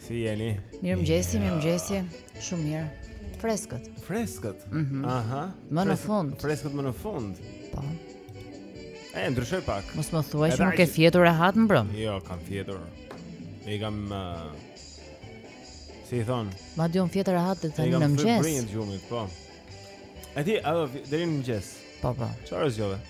Si jeni? Mirëmëngjes, mirëmëngjes. Shumë mirë. Freskët. Freskët. Mm -hmm. Aha. Më në fund. Freskët më në fund. Po. E ndryshoj pak. Mos më thuaj që nuk ke fjetur rehat mbrëmë. Jo, kam fjetur. E kam uh, Si i thon? Madje unë fjetur rehat tani në mëngjes. Kam fjetur gjumit, po. A ti, ajo deri në mëngjes? Po, po. Çfarë zgjove?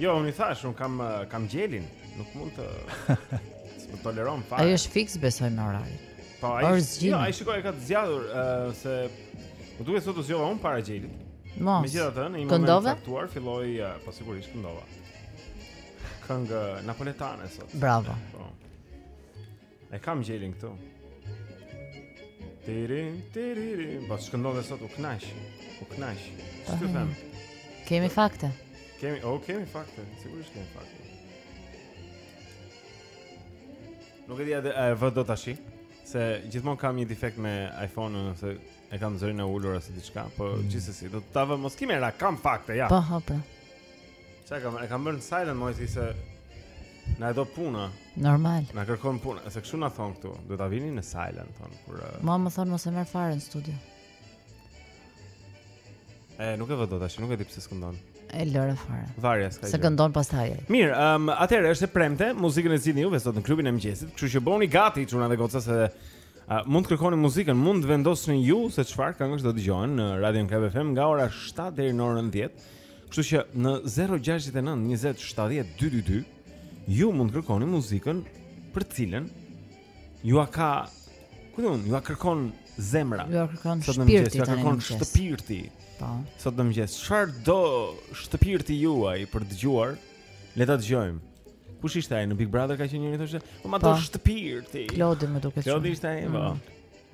Jo, unë i thash, unë kam eh, kam gjelin, nuk mund të të toleron fare. Ai është fiks besoj me orarin. Po ai. Jo, ai shiko e ka të zgjatur ë eh, se duket sot u zgjova unë para gjelit. Mos. Megjithatë, në një moment të caktuar filloi eh, po sigurisht këndoi. Këngë napoletane sot. Bravo. Po. E kam gjelin këtu Tiri, tiri, tiri Po s'këndonte sot u knash U knash Ç'të të them? Kemi fakte Kemi, o, oh, kemi fakte Sigurisht kemi fakte Nuk e di a e vë dot tashi. Se gjithmonë kam një difekt me iPhone-un ose e kam zërin e ulur ose diçka, po mm. gjithsesi do ta vë mos ki merak, kam fakte ja. Po, po. Qa kam, e kam bërë në silent moj si se Na e do puna Normal Na kërkon puna Se kështu na thonë këtu Do ta vini në silent thon, kur, uh... Mua më thonë mos e merr fare në studio E, nuk e vë dot tash, nuk e di pse s'këndon E lëre fare Varja s'ka gjë Se këndon pastaj Mirë, um, atëherë është e premte Muzikën e zgjidhni juve sot në klubin e mëngjesit Kështu që bëhuni gati, çuna dhe goca se uh, Mund të kërkoni muzikën Mund të vendosni ju se çfarë këngësh do dëgjohen Në Radio Club FM Nga ora 7 deri në orën 10 Kështu që në 069 20 70 222 ju mund të kërkoni muzikën për të cilën jua ka ku don jua kërkon zemra jua kërkon shpirti jua kërkon shpirti po sot në mëngjes çfarë do shpirti juaj për të dëgjuar le ta dëgjojmë Kush ishte ai në Big Brother ka qenë njëri thoshte, "Po ma do po. shpirti." Klodi më duket. Klodi ishte ai, po. Mm.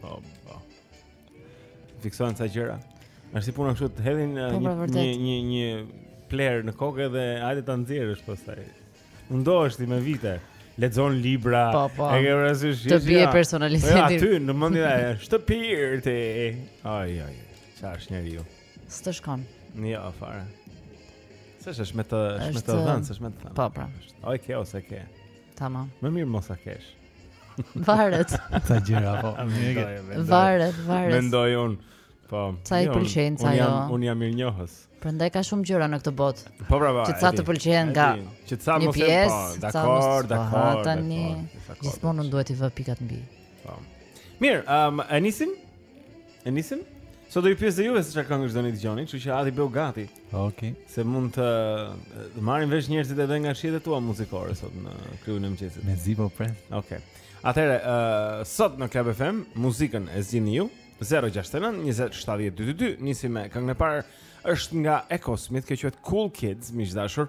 Po, po. Fiksohen ca gjëra. Është si puna kështu të hedhin po, një, po, një një një pler në kokë dhe hajde ta nxjerrësh pastaj. Mundohesh ti me vite. Lexon libra, po, po. e ke parasysh Të bie ja. personaliteti. Po ja, aty në mendje ai shpirti. Ai ai. Çfarë është njeriu? S'të shkon. Jo, ja, fare. S'është është me të, është me të dhënë, s'është me të thënë. Po, pra. A e ke o s'e ke. Tamam. Më mirë mos ta kesh. Varet. Ca gjëra po. Varet, varet. Mendoj un. Po. Ca i jo, pëlqen ca jo. Un jam mirënjohës. Prandaj ka shumë gjëra në këtë botë. Po bravo. Që ca të pëlqen nga. Që ca mos e pa. Dakor, dakor. Tani gjithmonë duhet t'i vë pikat mbi. Po. Mirë, um, e nisim? E nisim? Sot do i pyes dhe juve se çfarë këngësh doni të dëgjoni, kështu që Adi bëu gati. Okej. Okay. Se mund të të marrin vesh njerëzit edhe nga shijet e tua muzikore sot në klubin e mëngjesit. Mezi po pres. Okej. Okay. Atëherë, uh, sot në Club FM, muzikën e zgjidhni ju. 069 20 70 222 Nisim me këngën e parë është nga Echosmith, kjo quhet Cool Kids, miq të dashur.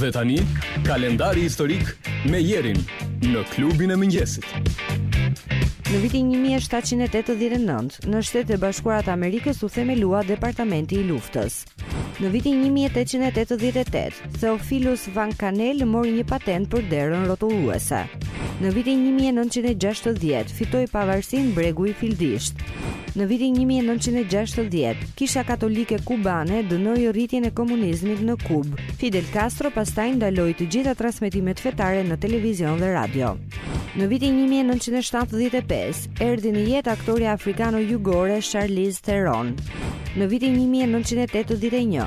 Dhe tani, kalendari historik me Jerin në klubin e mëngjesit. Në vitin 1789, në Shtetet e Bashkuara të Amerikës u themelua Departamenti i Luftës. Në vitin 1888, Theophilus Van Kannel mori një patent për derën rrotulluese. Në vitin 1960, fitoi pavarësinë Bregu i Fildishtë. Në vitin një mijë e nëntëqind e gjashtëdhjetë, Kisha Katolike Kubane dënoi rritjen e komunizmit në Kubë. Fidel Castro pastaj ndaloi të gjitha transmetimet fetare në televizion dhe radio. Në vitin një mijë e nëntëqind e shtatëdhjetë e pesë, erdhi në jetë aktorja afrikano-jugore Charlize Theron. Në vitin një mijë e nëntëqind e tetëdhjetë e një,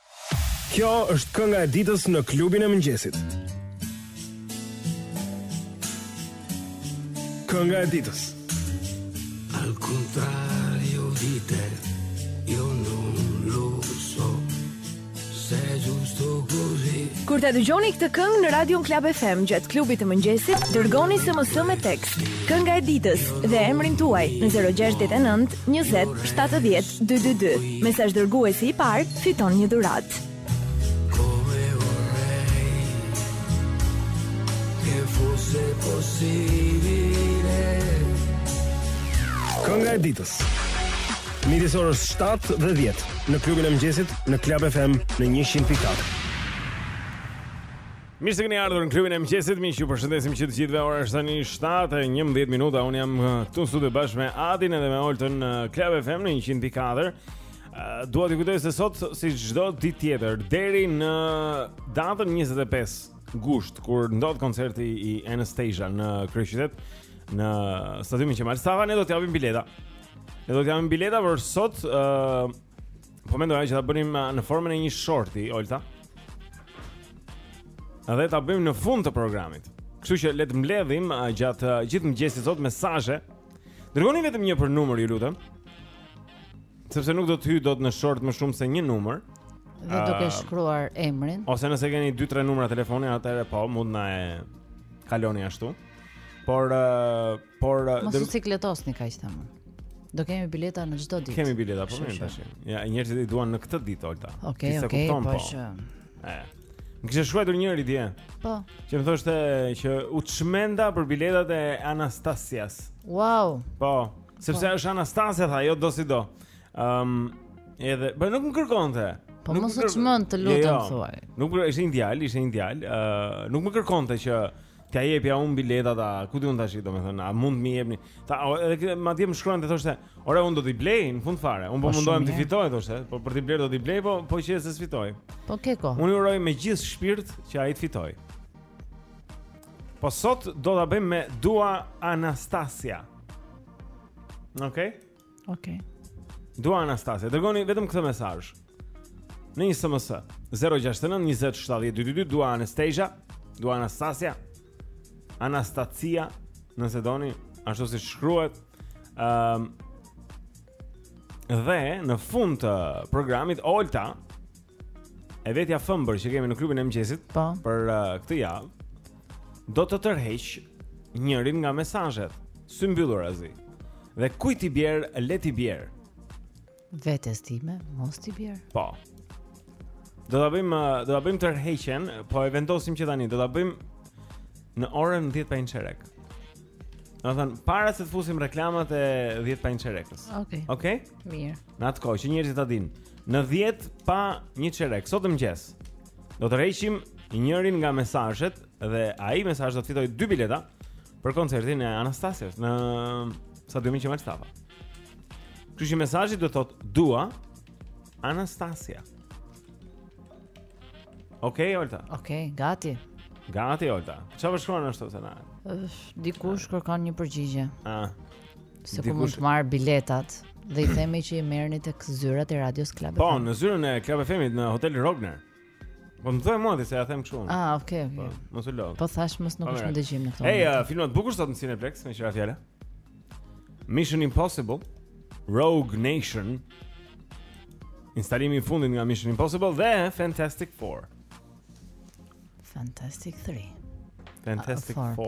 Kjo është kënga e ditës në klubin e mëngjesit. Kënga e ditës. Al contrario di te, io non lo so. Se è giusto così. Kur ta dëgjoni këtë këngë në radion Club FM gjatë klubit të mëngjesit, dërgoni SMS me tekst, kënga e ditës dhe emrin tuaj në 069 Njëzet, shtatëdhjetë, dy dy dy, mesazhdërguesi i parë fiton një dhuratë. Kënga e ditës. Midis orës 7 dhe 10 në klubin e mëngjesit në Club FM në 100.4. Mirë se keni ardhur në klubin e mëngjesit. Miq, ju përshëndesim që të gjithëve. Ora është tani 7 e 11 minuta. Unë jam uh, këtu në studio bashkë me Adin edhe me Oltën në uh, Club FM në 100.4. Uh, dua t'ju kujtoj se sot si çdo ditë tjetër deri në datën 25 gusht kur ndodh koncerti i Anastacia në kryeqytet në stadiumin Qemal Stafa ne do të japim bileta. Ne do të japim bileta për sot ë uh, Po mendoja që ta bënim uh, në formën e një shorti, Olta. Edhe ta bëjmë në fund të programit. Kështu që le të mbledhim uh, gjatë uh, gjithë mëngjesit sot mesazhe. Dërgoni vetëm një për numër, ju lutem. Sepse nuk do të hyjë dot në short më shumë se një numër. Dhe duhet shkruar emrin. Ose nëse keni 2-3 numra telefoni, atëherë po mund na e kaloni ashtu. Por uh, Por uh, mos u sikletosni kaq shumë. Do kemi bileta në çdo ditë. Kemi bileta po mirë tash. Ja, njerëzit i duan në këtë ditë Olta. Okej, okay, okej, okay, po. Që... E. Më kishte shkruar njëri dje. Po. Që më thoshte që u çmenda për biletat e Anastasias. Wow. Po, sepse po. është Anastasia tha, jo do si do. Ehm, um, edhe, po nuk më kërkonte. Po mos u çmend të lutem jo, jo. thuaj. Nuk ishte një djalë, ishte një djalë. Ëh, uh, nuk më kërkonte që T'ia jepja unë biletat, a kupton, ashtu, domethënë, a mund t'm'i jepni Ta, o, edhe madje më shkruante thoshte Ore, unë do t'i blej, në fund fare Unë po, po mundohem t'i fitoj, thoshte Po për t'i blej do t'i blej, po, po qe se s'fitoj Po ke ko Unë uroj me gjithë shpirt që ai të fitojë Po sot do ta bëjmë me Dua Anastasia Okej? Okay? Okej. Okay. Dua Anastasia, dërgoni vetëm këtë mesazh. Në një SMS 069 20 70 222 Dua Anastasia, Dua Anastasia. Anastasia, nëse doni, ashtu si shkruhet. Ehm um, Dhe në fund të programit Olta e vetmja femër që kemi në klubin e mëngjesit po. për uh, këtë javë do të tërheqë njërin nga mesazhet symbyllurazi. Dhe kujt t'i bjerë, le t'i bjerë. Vetes sime, mos t'i bjerë. Po. Do ta bëjmë, uh, do ta bëjmë tërheqjen, po e vendosim që tani do ta bëjmë në orën 10 pa një çerek. Domethënë para se të fusim reklamat e 10 pa një çerekës. Okej. Okay. Okej. Okay? Mirë. Në atë kohë që njerëzit ta dinë, në 10 pa një çerek sot në mëngjes. Do tërheqim njërin nga mesazhet dhe ai mesazh do të fitojë dy bileta për koncertin e Anastasias në stadiumin Qemal Stafa. Ky që mesazhi do të thotë dua Anastasia. Okej, okay, Olta. Okej, okay, gati. Gati, Olta. Çfarë shkruan ashtu se na? Dikush kërkon një përgjigje. Ah. Se ku mund të marrë biletat dhe i themi që i merrni tek zyrat e Radios Club. Po, në zyrën e Club FM-it në Hotel Rogner. Po më thoni mua se ia them kështu. Ah, okay. Po, mos e lodh. Po thashë mos nuk po, është në dëgjim në këtë. Ej, uh, filma të bukur sot në Cineplex, meqë ra fjala. Mission Impossible, Rogue Nation. Instalimi i fundit nga Mission Impossible dhe Fantastic 4. Fantastic 3. Fantastic 4. Po.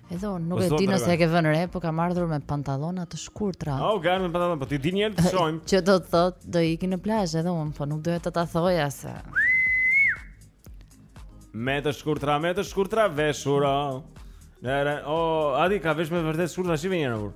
Edhe unë nuk po e di nëse e ke vënë re, po kam ardhur me pantallona të shkurtra. Oh, okay, me pantallona, po ti ngrije të shohim. Që do të thotë, do iki në plazh edhe unë, po nuk doja të ta thoja se. Me të shkurtra, me të shkurtra veshura. Nëre, o, oh, Adi ka vesh me vërtet të shkurtra shive njëra vur.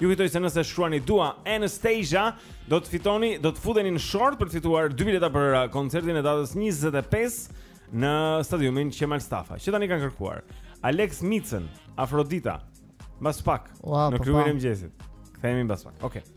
Ju kujtoj se nëse shkruani dua Anastasia, do të fitoni, do të futeni në short për të fituar dy bileta për uh, koncertin e datës 25 në stadiumin Qemal Stafa. Që tani kanë kërkuar Alex Micën, Afrodita. Mbas pak wow, në klubin e mëngjesit. Kthehemi mbas pak. Okej. Okay.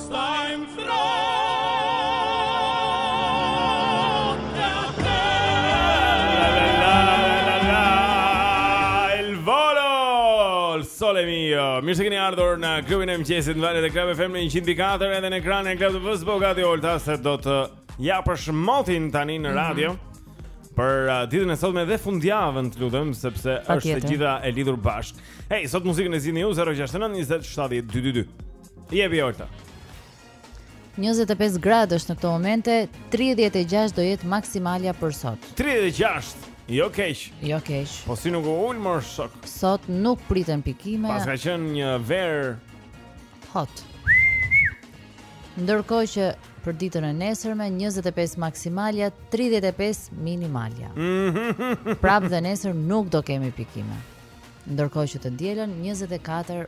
Mirë se keni ardhur në klubin e mëngjesit në valët e Club FM 104 edhe në ekranin e Club TV-së. Po gati Olta se do të japësh motin tani në radio mm -hmm. për uh, ditën e sotme dhe fundjavën, të lutem, sepse është e gjitha e lidhur bashkë. Hey, sot muzikën e zgjidhni ju 069 20 70 222. Jepi Olta. 25 gradë është në këto momente, 36 do jetë maksimalja për sot. 36. Jo keq. Jo keq. Po si nuk u ul, mor shok. Sot nuk priten pikime. Paska qenë një verë hot. Ndërkohë që për ditën e nesërme 25 maksimalja, 35 minimalja. Prap dhe nesër nuk do kemi pikime. Ndërkohë që të dielën 24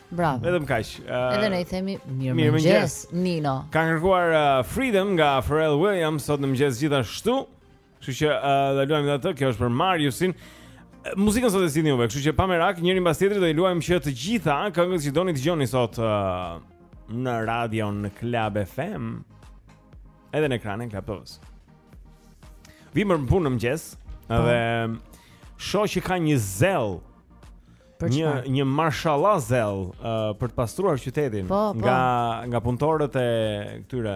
Bravo. Vetëm kaq. Uh, Edhe ne i themi mirëmëngjes, Nino. Ka kërkuar uh, Freedom nga Pharrell Williams sot në mëngjes gjithashtu. Kështu që uh, do luajmë dhe atë, kjo është për Mariusin. Muzikën sot e zgjidhni ju, kështu që pa merak, njërën pas tjetrës do i luajmë që të gjitha këngët që doni të dëgjoni sot uh, në radio në Club FM edhe në ekranin e Club TV-së. Vij në punë në mëngjes po. dhe shoh që ka një zell Një një marshallah zell uh, për të pastruar qytetin po, po. nga nga punëtorët e këtyre.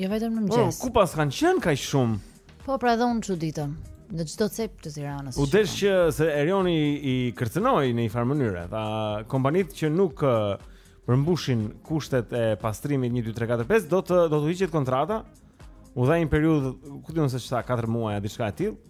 Jo vetëm në mëngjes. Po, ku paskan qenë kaq shumë? Po, pra edhe unë çuditem në çdo cep të Tiranës. U desh që se Erioni i kërcënoi në një farë mënyre, tha kompanitë që nuk përmbushin kushtet e pastrimit 1 2 3 4 5 do të do t'u hiqet kontrata. U dha një periudhë, ku di unë se çfarë, 4 muaj apo diçka e tillë.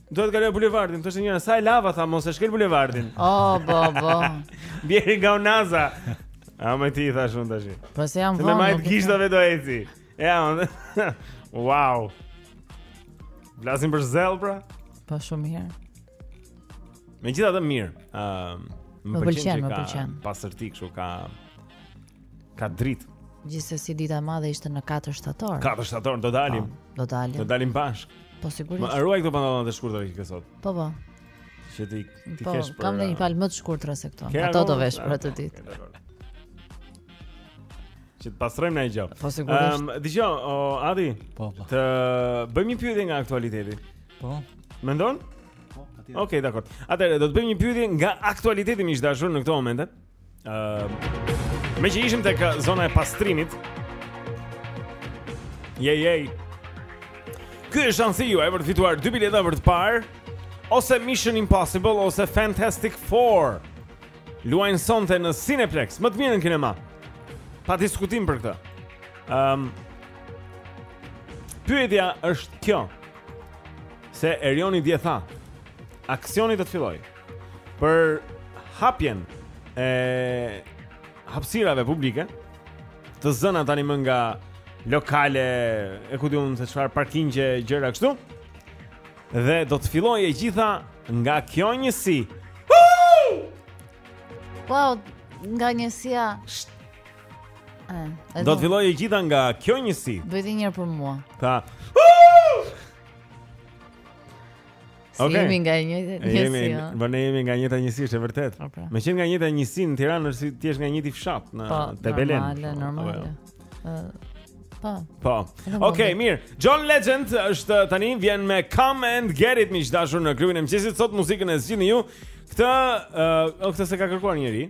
Do të kaloj bulevardin, thoshte njëra, sa e lava tha, mos e shkel bulevardin. Oh, bo, bo. Bjeri nga Unaza. Amon të thashë unë tash. Po se jam vonë. Në majë të gishtave do eci. Ja, unë. Wow. Flasim për zell pra? Po shumë mirë. Megjithatë mirë. Ëm, uh, më pëlqen, më pëlqen. Pastërti kështu ka Ka dritë. Gjithsesi dita e madhe është në 4 shtator. 4 shtator do dalim. Po, do dalim. Do dalim bashkë. Po sigurisht. Ma ruaj këto pantallona të shkurtra që ke sot. Po po. Që t'i t'i po, kesh për. Po, kam një palë më të shkurtra se këto. Ato do vesh për atë ditë. Që të pastrojmë në e gjopë Po sigurisht um, Dëgjo, o, Adi po, po. Të bëjmë një pyetje nga aktualiteti Po Mendon? Po, atje Okej, okay, dakord Atëherë, do të bëjmë një pyetje nga aktualiteti Miq të dashur në këto momente Ëm Meqë ishim tek zona e pastrimit. Jej jej. Ky është shansi juaj për të fituar dy bileta për të parë ose Mission Impossible ose Fantastic Four. Luajnë sonte në Cineplexx, më të mirën kinema. Pa diskutim për këtë. Ëm um, Pyetja është kjo. Se Erioni dje tha, aksioni do të fillojë. për hapjen e hapësirave publike të zëna tani më nga lokale e ku di unë se çfarë parkingje, gjëra kështu. Dhe do të fillojë e gjitha nga kjo njësi. Po, nga njësia. Ëh. Do të fillojë e gjitha nga kjo njësi. Bëje një herë për mua. Ta. Si okay. jemi nga e njëjta njësi. Jemi, jo? po ne jemi nga e njëjta njësi, është e vërtetë. Po, pra. Me qenë nga e njëjta njësi në Tiranë, si të jesh nga i njëjti fshat në po, Tepelenë. Po, normale, normale. Jo? Ëh. Po. Po. Okej, okay, mirë. John Legend është tani vjen me Can't Get It miq të dashur në klubin e mëngjesit sot muzikën e zgjidhni ju. Këtë, ëh, uh, këtë s'e ka kërkuar njeri.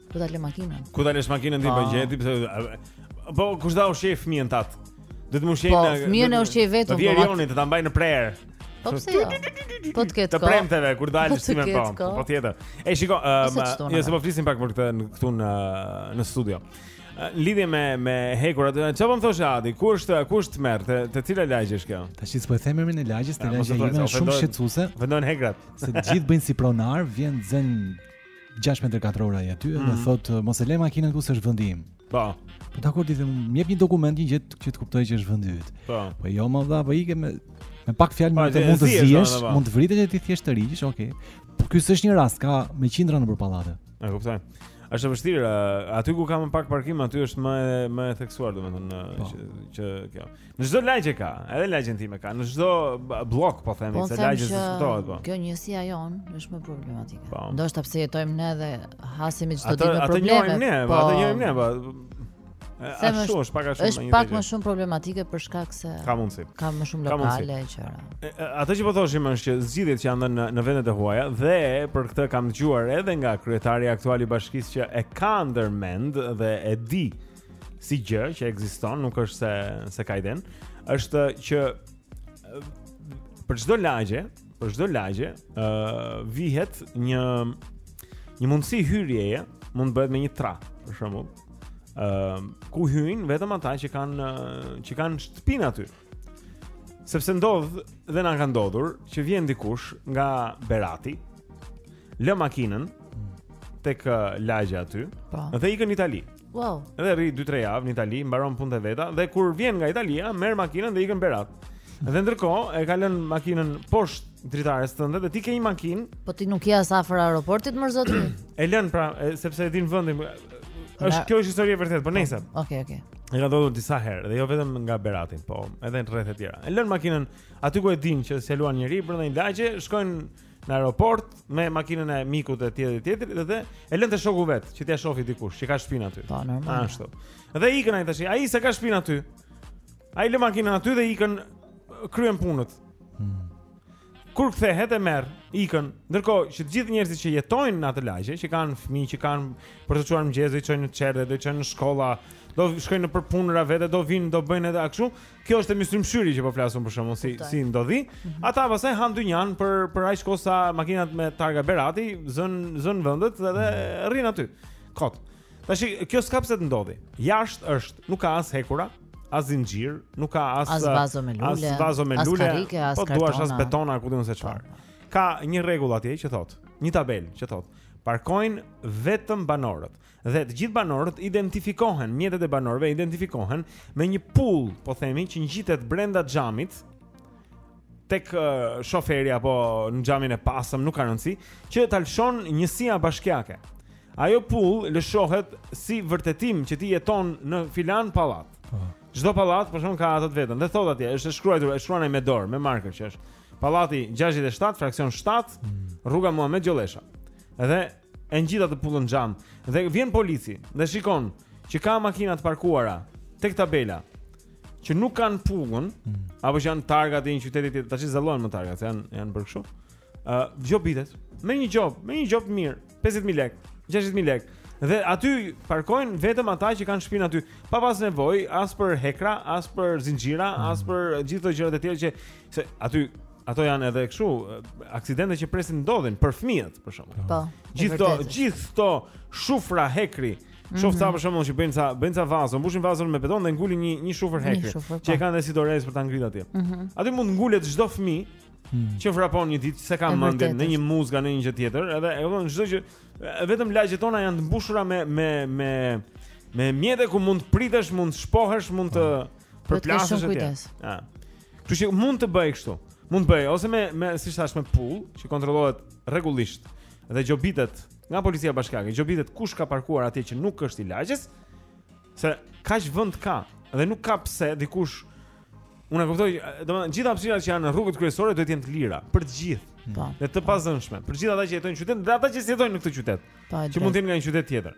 Ku ta lë makinën? Ku ta lësh makinën ti po ah. gjeti pse po kush do ta ushqejë fëmijën tënd? Do të ma ushqejë po, në Po fëmijën e ushqej vetëm. Do të po, Eri të ta mbaj në prehër. Po pse jo? Po të ketë. Të premteve kur dalë si më po. Po tjetër. E shiko, ëm, jo se po flisim pak për këtë këtu në në studio. Në lidhje me me hekurat. Çfarë po më thoshe Adi? Ku është ku është tmerr? Te te cila lagje është kjo? Tash s'po e them emrin e lagjes, te lagja ime është shumë shqetësuese. Vendon hekrat. Se të gjithë bëjnë si pronar, vjen zën 6 metra katror ai aty, mm. thotë mos e le makinën këtu se është vendi im. Po. Po dakord, i them, më jep një dokument një gjë që të kuptoj që është vendi yt. Po. Po jo më tha, po ik me me pak fjalë mund të mund të zihesh, mund të vritesh e ti thjesht tërhiqesh, okay. Po ky s'është një rast, ka me qindra nëpër pallate. E kuptoj. Është e vështirë, aty ku ka më pak parkim, aty është më më e theksuar domethënë po. që, që kjo. Në çdo lagje ka, edhe lagjen time ka. Në çdo blok po themi po, se lagja diskutohet po. Kjo njësia jon është më problematike. Po. Ndoshta pse jetojmë ne dhe hasemi çdo ditë me probleme. Atë njohim ne, po. atë njohim ne, po. Ashtu është pak a shumë. Është pak më shumë problematike për shkak se ka mundsi. Ka më shumë lokale e gjëra. Atë që po thoshim është që zgjidhjet që janë në në vendet e huaja dhe për këtë kam dëgjuar edhe nga kryetari aktual i bashkisë që e ka ndërmend dhe e di si gjë që ekziston, nuk është se s'e ka idenë, është që për çdo lagje, për çdo lagje, ë uh, vihet një një mundësi hyrjeje, mund të bëhet me një tra, për shembull. ë uh, ku hyjnë vetëm ata që kanë që kanë shtëpinë aty. Sepse ndodh dhe na ka ndodhur që vjen dikush nga Berati, lë makinën tek lagja aty, pa. Po. dhe ikën në Itali. Ëh. Wow. Edhe rri 2-3 javë në Itali, mbaron punët e veta dhe kur vjen nga Italia, merr makinën dhe ikën në Berat. Dhe ndërkohë e ka lënë makinën poshtë dritares tënde dhe ti ke një makinë. Po ti nuk je as afër aeroportit mo zotri. e lën pra, e, sepse e din vendin. Është kjo është histori e vërtetë, por nejse. Okej, okay, okej. Okay. E ka ndodhur disa herë dhe jo vetëm nga Berati, po edhe në rrethet tjera. E lën makinën aty ku e din që s'ia luan njeri brenda një lagje, shkojnë në aeroport me makinën e mikut e tjetër e tjetër dhe e lën te shoku vet që t'ia shofi dikush që ka shpinë aty. Po normal. Ashtu. Dhe ikën ai tash. Ai s'e ka shpinë aty. Ai lë makinën aty dhe ikën kryen punët. Hmm. Kur kthehet e merr, ikën. Ndërkohë që të gjithë njerëzit që jetojnë në atë lagje, që kanë fëmijë, që kanë për të çuar mëngjes, do të çojnë në çerdhe, do të çojnë në shkolla, do shkojnë nëpër punëra vetë, do vinë, do bëjnë edhe kështu, Kjo është emision mshyri që po flasun për shembull si si ndodhi. Mm -hmm. Ata pastaj han dynjan për për aq kohë sa makinat me targa Berati zën zën vendet dhe dhe mhm. rrin aty. Kot. Tash kjo s'ka pse të ndodhi. Jasht është, nuk ka as hekura, as zinxhir, nuk ka as as vazo me lule, as vazo me lule, as po duash as betona, ku di un se çfarë. Po, po. Ka një rregull atje që thot, një tabel që thot, parkojnë vetëm banorët. Dhe të gjithë banorët identifikohen, mjetet e banorëve identifikohen me një pull, po themi, që ngjitet brenda xhamit tek shoferi apo në xhamin e pasëm, nuk ka rëndësi, që ta lëshon njësia bashkiake. Ajo pull lëshohet si vërtetim që ti jeton në filan pallat. Po. Çdo pallat për shembull ka atë të vetën. Dhe thot atje, është e shkruar, e shkruan ai me dorë, me marker që është. Pallati 67, fraksion 7, mm. rruga Muhamet Gjollesha. Dhe E ngjit atë pullën në xham Dhe vjen polici Dhe shikon Që ka makina të parkuara Tek tabela Që nuk kanë pullën mm. Apo që janë targat e një qyteti tjetër Tashi s'dallohen më targat Se janë, janë bërë kështu uh, Gjobitet Me një gjobë Me një gjobë të mirë 50.000 lek 60.000 lek Dhe aty parkojnë vetëm ata që kanë shpinë aty Pa pas nevoj As për hekura As për zinxhira mm. As për gjithë ato gjërat e tjera që se, Aty Ato janë edhe kështu, aksidente që presin të ndodhin për fëmijët, për shembull. Po. Gjithto, gjithto shufra hekri. Mhm. Shof ca për shembull që bëjnë ca bëjnë ca vazo, mbushin vazon me beton dhe ngulin një një shufër hekri, që e po. kanë dhe si dorez për ta ngrit atje. Mhm. Aty mund të ngulet çdo fëmijë hmm. që vrapon një ditë se ka mendjen në një muzikë në një gjë tjetër, edhe e kupton që vetëm lagjet tona janë të mbushura me me me me mjete ku mund të pritesh, mund të shpohesh, mund të po. përplasesh atje. Ja. Kështu që mund të bëhej kështu. Mund të bëhej ose me me siç thash me pull që kontrollohet rregullisht dhe gjobitet nga policia bashkiake, gjobitet kush ka parkuar atje që nuk është i lagjes, se kaq vend ka dhe nuk ka pse dikush Unë e kuptoj, domethënë gjitha hapësirat që janë në rrugët kryesore duhet të jenë të lira për të gjithë. Po. Dhe të pazënshme, për gjithë ata që jetojnë në qytet dhe ata që s'jetojnë në këtë qytet. Po. Që mund të jenë nga një qytet tjetër.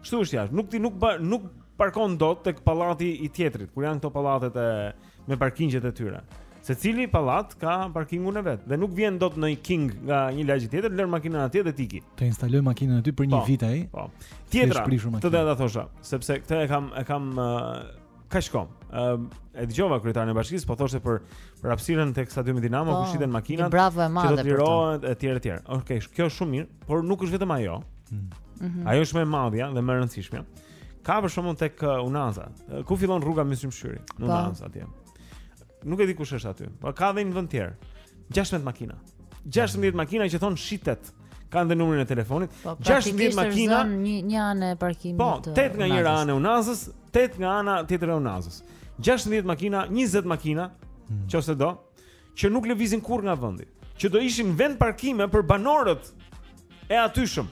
Kështu është jashtë, nuk ti nuk ba, nuk parkon dot tek pallati i tjetrit, kur janë këto pallatet e me parkingjet e tyre. Secili pallat ka parkingun e vet dhe nuk vjen dot nëkin nga një lagje tjetër, të lërë makinën atje dhe të iki. Të instaloj makinën aty për një po, vit ai. Po. Tjetra, të doja ta thosha, sepse këtë e kam e kam Ka shkom. Ëm uh, e dëgjova kryetarin e bashkisë, po thoshte për për hapësirën tek stadiumi Dinamo po, ku shiten makinat. Problem i madh. Që do të lirohet etj etj. Okej, kjo është shumë mirë, por nuk është vetëm ajo. Mm -hmm. Ajo është më e madhja dhe më e rëndësishmja. Ka për shembull tek uh, Unaza. Uh, ku fillon rruga Mysym Shyri? Në po. Unaza atje. Nuk e di kush është aty. Po ka dhe një vend tjetër. 16 makina. 16 makina që thon shitet. kanë dhe numrin e telefonit. 16 po, makina, një njëra anë e parkimit. Po, 8 nga njëra anë e Unazës, 8 nga ana tjetër e Unazës. 16 makina, 20 makina, hmm. nëse do, që nuk lëvizin kurrë nga vendi, që do ishin vend parkime për banorët e atyshëm.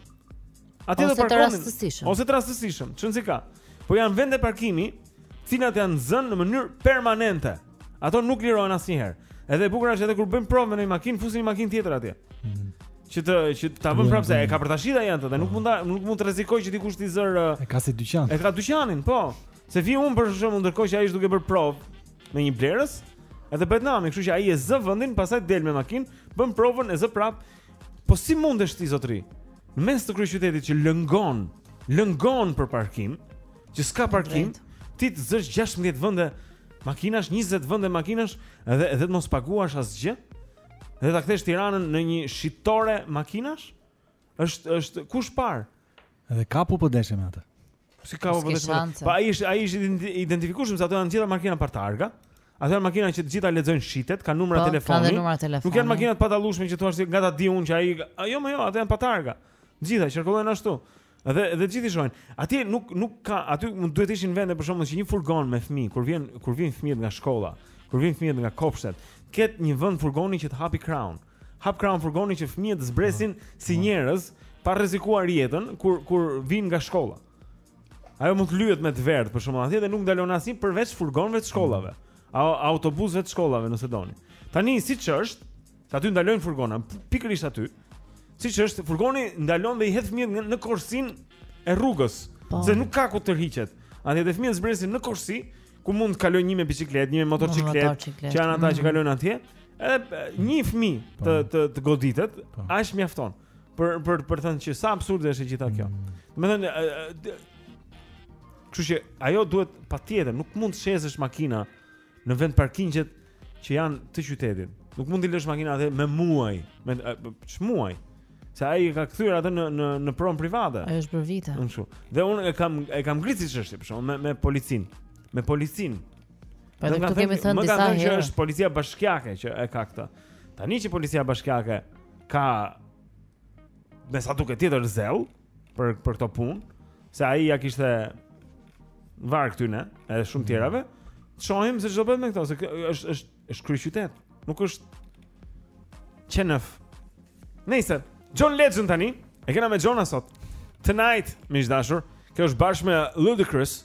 Atje do parkonin. Ose të rastësishëm. Ose të rastësishëm, ç'rëndësi ka. Po janë vende parkimi, të cilat janë zënë në mënyrë permanente. Ato nuk lirohen asnjëherë. Edhe e bukur është edhe kur bëjnë provë me një makinë, fusin një makinë tjetër atje. Mm. Që të që ta zënë prapë se e ka për tash ida janë ato, nuk mund ta nuk mund ta rrezikojë që dikush t'ia zërë. E ka si dyqan. E ka dyqanin, po. Se vi un për shembull ndërkohë që ai është duke bërë provë me një blerës, edhe bëhet nami, kështu që ai e zë vendin, pastaj del me makinë, bën provën e zë prapë. Po si mundesh ti zotri? Në mes të kryeqytetit që lëngon, lëngon për parkim, që s'ka parkim, ti të zësh 16 vende makinash, 20 vende makinash edhe edhe të mos paguash asgjë? Dhe ta kthesh Tiranën në një shitore makinash? Është është ku s'është parë? Edhe kapu po deshe me atë. Si kapu po deshë? Po ai është ai është i identifikueshëm se ato janë të gjitha makina pa targa. Ato janë makina që të gjitha lexojnë shitet, kanë numra po, telefoni. Kanë numra telefoni. Nuk janë makina të padallueshme që thua se nga ta di unë që ai, jo më jo, ato janë pa targa. Të gjitha qarkullojnë ashtu. Dhe dhe gjithë i shohin. Atje nuk nuk ka, aty mund duhet të ishin vende për shembull që një furgon me fëmijë, kur vjen kur vjen fëmijët nga shkolla, kur vjen fëmijët nga kopshtet, të ketë një vend furgoni që të hapi krahun. hap krahun furgoni që fëmijët zbresin po. si po. njerëz pa rrezikuar jetën kur kur vijnë nga shkolla. Ajo mund të lyhet me të verdhë për shembull atje dhe nuk ndalon asnjë përveç furgonëve të shkollave, a autobusëve të shkollave nëse doni. Tani siç është, aty ndalojnë furgona, pikërisht aty. Siç është, furgoni ndalon dhe i hedh fëmijët në korsinë e rrugës, po. se nuk ka ku të tërhiqet. Atje dhe fëmijët zbresin në korsi ku mund të kalojë një me biçikletë, një me motoçikletë, që janë ata që mm. kalojnë atje, edhe një fëmijë të po. të të goditet, po. aq mjafton. Për për për të thënë që sa absurde është e gjitha kjo. Mm. Domethënë Kështu që ajo duhet patjetër, nuk mund të shesësh makina në vendparkingjet që janë të qytetit. Nuk mund të lësh makinën atje me muaj, me ç'muaj. Se ai e ka kthyer atë në në në pronë private. Ai është për vite. Unë kështu. Dhe unë e kam e kam ngritur si çështje, për shembull me me policinë. Me policinë. Po edhe këtu kemi thënë disa herë. Që është policia bashkiake që e ka këtë. Tani që policia bashkiake ka me sa duket tjetër zell, për për këto punë, se ai ia kishte varur këtyre, edhe shumë mhm. tjerave. Të shohim se ç'do bëhet me këto, se është është është kryeqytet. Nuk është qenef. Nejse, John Legend tani, e kena me John sot. Tonight, miq të dashur, kjo është bashkë me Ludacris.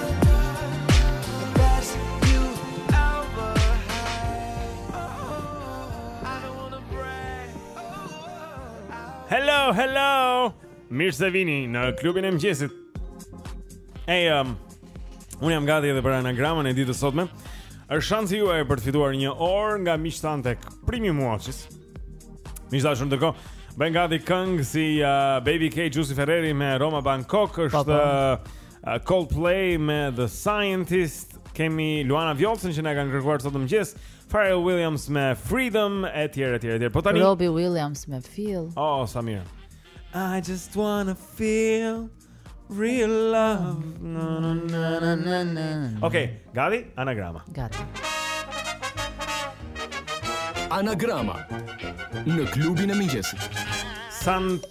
Hello, hello. Mirë se vini në klubin e mëngjesit. Hey, um, unë jam gati edhe për anagramën e ditës së sotme. Është shansi juaj për të fituar një orë nga miqtë tanë tek Primi Muachis. Miq të dashur ndërkohë, bëhen gati këngë si uh, Baby K Giusy Ferreri me Roma Bangkok është po, po. Uh, uh, Coldplay me The Scientist Kemi Luana Vjolsen që na kanë kërkuar sot në mëngjes Pharrell Williams me Freedom E tjera, tjera, tjera po tani... Robbie Williams me Feel Oh, sa mirë I just wanna feel real love na, na, na, na, na, na. Ok, gati? Anagrama Gati Anagrama Në klubin e mëngjesit San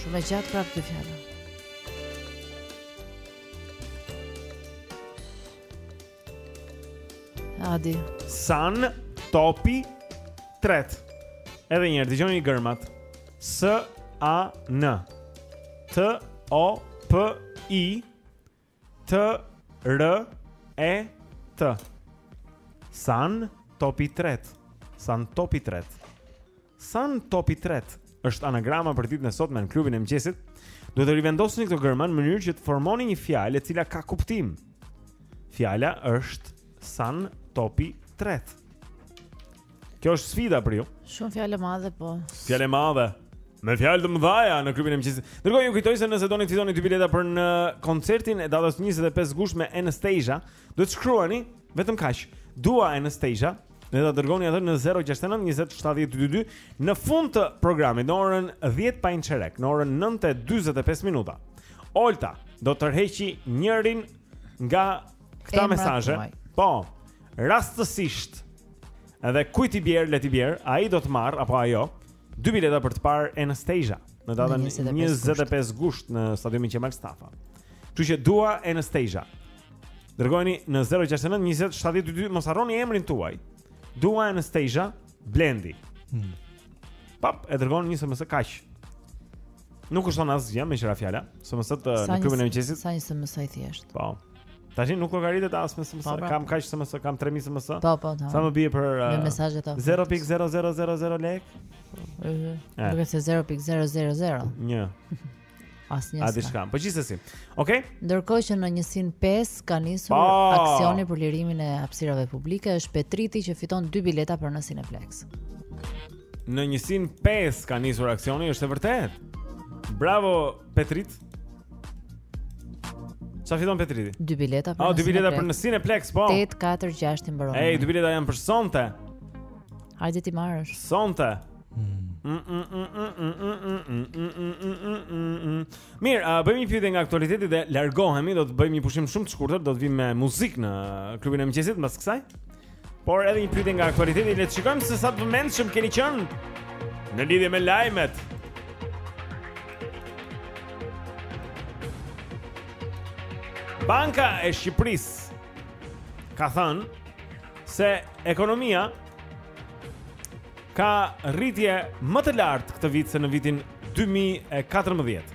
Shumë e gjatë prapë kjo fjalë Adi San Topi Tret Edhe një herë, dëgjoni gërmat S-A-N T-O-P-I T R E T. San Topi Tret. San Topi Tret. San Topi Tret është anagrama për ditën e sotme në klubin e mëngjesit. Duhet të rivendosni këto gërma në mënyrë që të formoni një fjalë e cila ka kuptim. Fjala është San Topi Tret. Kjo është sfida për ju. Shumë fjalë e madhe po. Fjalë e madhe. Me fjalë të mëdha në klubin e mëngjesit. Ndërkohë ju kujtoj se nëse doni të fitoni dy bileta për në koncertin e datës 25 gusht me Anastasia, duhet të shkruani vetëm kaq. Dua Anastasia, dhe ta dërgoni atë në 069 20 70 222 në fund të programit në orën 10 pa një çerek, në orën 9:45 minuta. Olta do të tërheqë njërin nga këta mesazhe. Po, rastësisht edhe kujt i bie le t'i bjerë, ai do të marrë apo ajo dy bileta për të parë Anastasia në datën 25 gusht në stadiumin Qemal Stafa. Kështu që dua Anastasia. Dërgojeni në 069 20 7222 mos harroni emrin tuaj. Dua Anastasia Blendi. Hmm. Pap, e dërgon një SMS kaq. Nuk kushton asgjë me që ra fjala, SMS-të në klubin e mëngjesit. Sa një SMS i thjeshtë. Po. Tash nuk llogaritet as me SMS. Po, po. Kam kaq SMS, kam 3000 SMS. Po, po, po. Sa më bie për uh, mesazhet ato? 0.0000 lek. Ëh. Duke se 0.000. Një. Asnjë. A diçka. Po gjithsesi. Okej. Okay? Ndërkohë që në njësinë 5 ka nisur pa! Po! aksioni për lirimin e hapësirave publike, është Petriti që fiton dy bileta për në Cineplex. Në njësinë 5 ka nisur aksioni, është e vërtetë. Bravo Petrit. Ç'fiton Petriti? Dy bileta për. Ah, dy bileta për në Cineplex, po. 8 4 6 i mbaron. Ej, dy bileta janë për sonte. Hajde t'i marrësh. Sonte. Mirë, uh, bëjmë një pyetje nga aktualiteti dhe largohemi, do të bëjmë një pushim shumë të shkurtër, do të vijmë me muzikë në klubin e mëngjesit mbas kësaj. Por edhe një pyetje nga aktualiteti, le të shikojmë se sa të vëmendshëm keni qenë në lidhje me lajmet. Banka e Shqipërisë ka thënë se ekonomia ka rritje më të lartë këtë vit se në vitin 2014.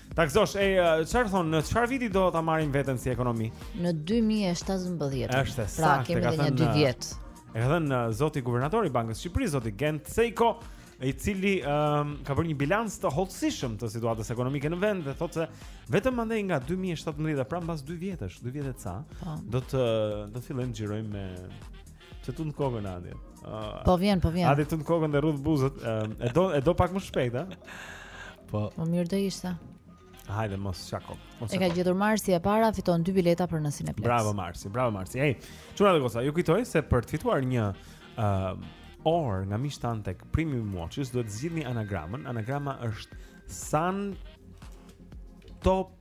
Ta gëzosh, e, çfarë thonë, në çfarë viti do ta marrim veten si ekonomi? Në 2017. Është, pra, sa, kemi dhe një dy vjet. E ka thënë zoti guvernatori i Bankës Shqipërisë, zoti Gent Sejko, i cili um, ka bërë një bilanc të hollësishëm të situatës ekonomike në vend dhe thotë se vetëm andej nga 2017, pra mbas 2 vjetësh, 2 vjet e ca, po. do të do të fillojmë të xhirojmë me Që tund kokën, Adi uh, Po vjen, po vjen Adi tund kokën dhe rrudh buzët uh, e, do, e do pak më shpejt, a? Po Më mirë do ishte Hajde, mos shako E ka gjetur Marsi e para, fiton 2 bileta për në Cineplexx Bravo Marsi, bravo Marsi Ej, çuna dhe goca, ju kujtoj se për të fituar një uh, orë nga Mishtan tek Premium Watches Duhet zgjidhni anagramën Anagrama është San Top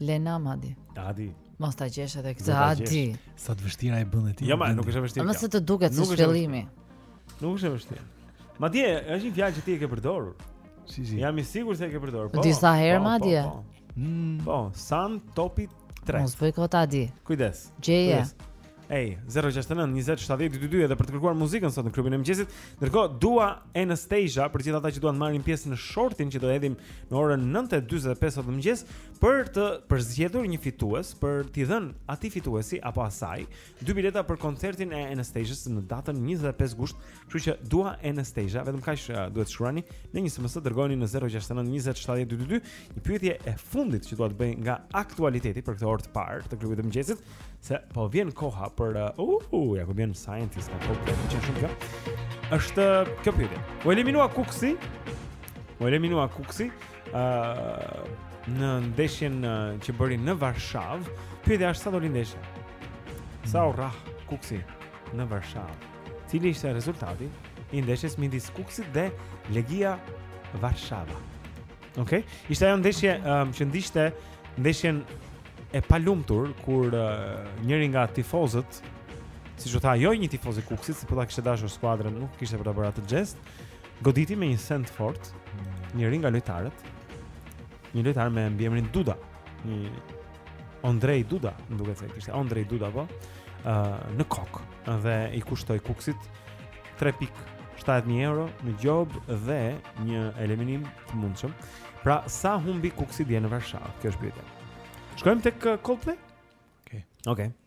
Lena Madi. Adi. Mos ta gjesh edhe këtë Adi. Sa të vështira e bën ti. Jo, mo, nuk është e vështirë. Më se të duket si fillimi. Nuk është e vështirë. Madje, është një fjalë që ti e ke përdorur. Si si. Jam i sigurt se e ke përdorur. Po. Disa herë po, po, madje. Po, po. Mm. po, San Topi trajte. Mos bëj kot Adi. Kujdes. Gjeje. Ej, 069 20 70 222 edhe për të kërkuar muzikën sot në klubin e mëngjesit. Ndërkohë dua Anastasia për gjithë ata që duan të marrin pjesë në shortin që do hedhim në orën 9:45 sot në mëngjes për të përzgjedhur një fitues për t'i dhënë atij fituesi apo asaj dy bileta për koncertin e Anastasias në datën 25 gusht Kështu që dua Anastasia, vetëm kaq uh, duhet të shkruani në një SMS dërgojeni në 069 20 70 222, një pyetje e fundit që dua të bëj nga aktualiteti për këtë orë të parë të klubit të mëngjesit, se po vjen koha për uh, uh, uh ja ku vjen Scientist sa po më pëlqen shumë kjo. Është uh, kjo pyetje. U eliminua Kukësi. U eliminua Kukësi. ë uh, në ndeshjen uh, që bëri në Varshavë, pyetja është sa doli ndeshja. Sa u rrah Kukësi në Varshavë? Cili ishte rezultati i ndeshjes midis Kukësit dhe Legia Varshava? Okej, okay. ishte ajo ndeshje um, që ndiqte ndeshjen e palumtur kur uh, njëri nga tifozët siç u tha jo një tifoz i Kukësit, se po ta kishte dashur skuadrën, nuk kishte për ta bërë atë gjest, goditi me një send të fortë, njërin nga lojtarët, një lojtar me mbiemrin Duda, Një Ondrej Duda, më duket se e kishte Ondrej Duda po, ë uh, në kokë dhe i kushtoi Kukësit 3.7000 euro në gjobë dhe një eliminim të mundshëm. Pra sa humbi Kukësi dje në Varshavë? Kjo është pyetja. Shkojmë tek Coldplay? Okej. Okay. Okej. Okay.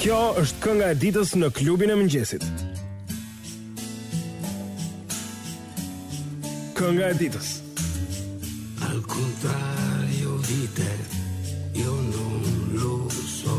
Kjo është kënga e ditës në klubin e mëngjesit. Kënga e ditës. Al contrario di te, io non lo so.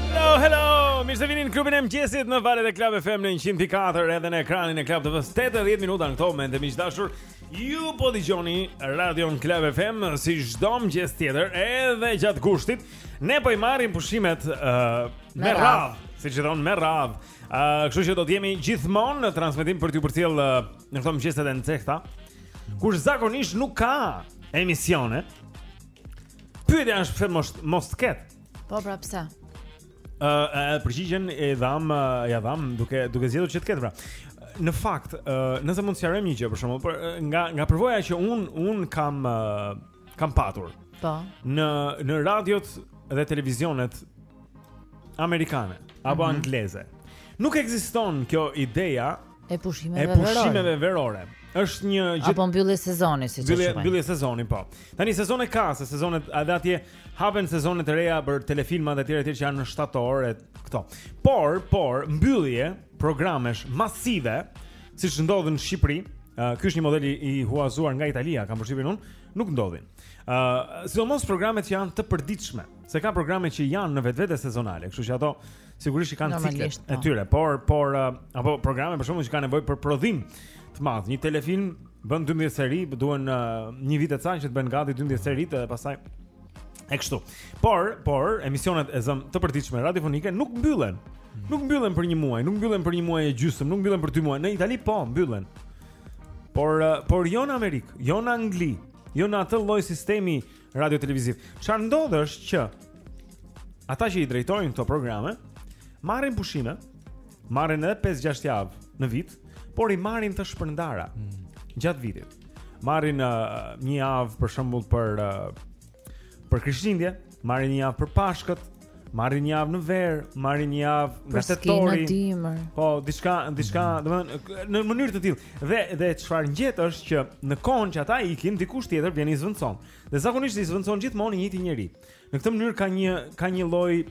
Hello, hello. Mirë se vini në klubin e mëngjesit në valët e Club FM në 104 edhe në ekranin e Club TV 8 e 10 minuta në këto momente miq të dashur. Ju po dëgjoni Radio Club FM si çdo mëngjes tjetër, edhe gjatë gushtit. Ne po i marrim pushimet uh, me radhë, siç i thonë me radhë. Uh, kështu që do të jemi gjithmonë në transmetim për t'ju përcjellë uh, në këto mëngjeset e nxehta. Kur zakonisht nuk ka emisione. Pyetja është pse mos mos të ketë. Po pra pse? Ë uh, uh, përgjigjen e dhamë uh, ia dhamë duke duke zgjedhur që të ketë pra. Në fakt, uh, nëse mund të sqarojmë një gjë për shembull, për uh, nga nga përvoja që unë unë kam uh, kam patur. Po. Në në radiot dhe televizionet amerikane apo mm -hmm. angleze. Nuk ekziston kjo ideja e pushimeve verore. E pushimeve verore. Është një gjë apo mbyllje sezoni siç e quajnë. Mbyllje sezoni po. Tani sezone ka, se sezonet edhe atje hapen sezone të reja për telefilmat e të tjera që janë në shtator e këto. Por, por mbyllje programesh masive siç ndodhin në Shqipëri, uh, ky është një model i huazuar nga Italia, kam përshtypjen unë, nuk ndodhin. Ë, uh, sidomos programet që janë të përditshme, se ka programe që janë në vetvete sezonale, kështu që ato Sigurisht që kanë ciklet e po. tyre, por por uh, apo programe për shembull që kanë nevojë për prodhim të madh. Një telefilm bën 12 seri, duhen uh, një vit e ca që të bëhen gati 12 seritë e pastaj e kështu. Por por emisionet e zëmë të përditshme radiofonike nuk mbyllen. Hmm. Nuk mbyllen për një muaj, nuk mbyllen për një muaj e gjysmë, nuk mbyllen për dy muaj. Në Itali po mbyllen. Por uh, por jo në Amerikë, jo në Angli, jo në atë lloj sistemi radioteleviziv. Çfarë ndodh është që ata që i drejtojnë këto programe marrin pushime, marrin edhe 5-6 javë në vit, por i marrin të shpërndara mm. gjatë vitit. Marrin uh, një javë për shembull për uh, për Krishtlindje, marrin një javë për Pashkët, Marrin një javë në verë, marrin një javë nga tetori. Po, diçka, diçka, mm. domethënë në mënyrë të tillë. Dhe dhe çfarë ngjet është që në kohën që ata ikin, dikush tjetër vjen i zëvendëson. Dhe zakonisht i zëvendëson gjithmonë i njëjti njeri. Në këtë mënyrë ka një ka një lloj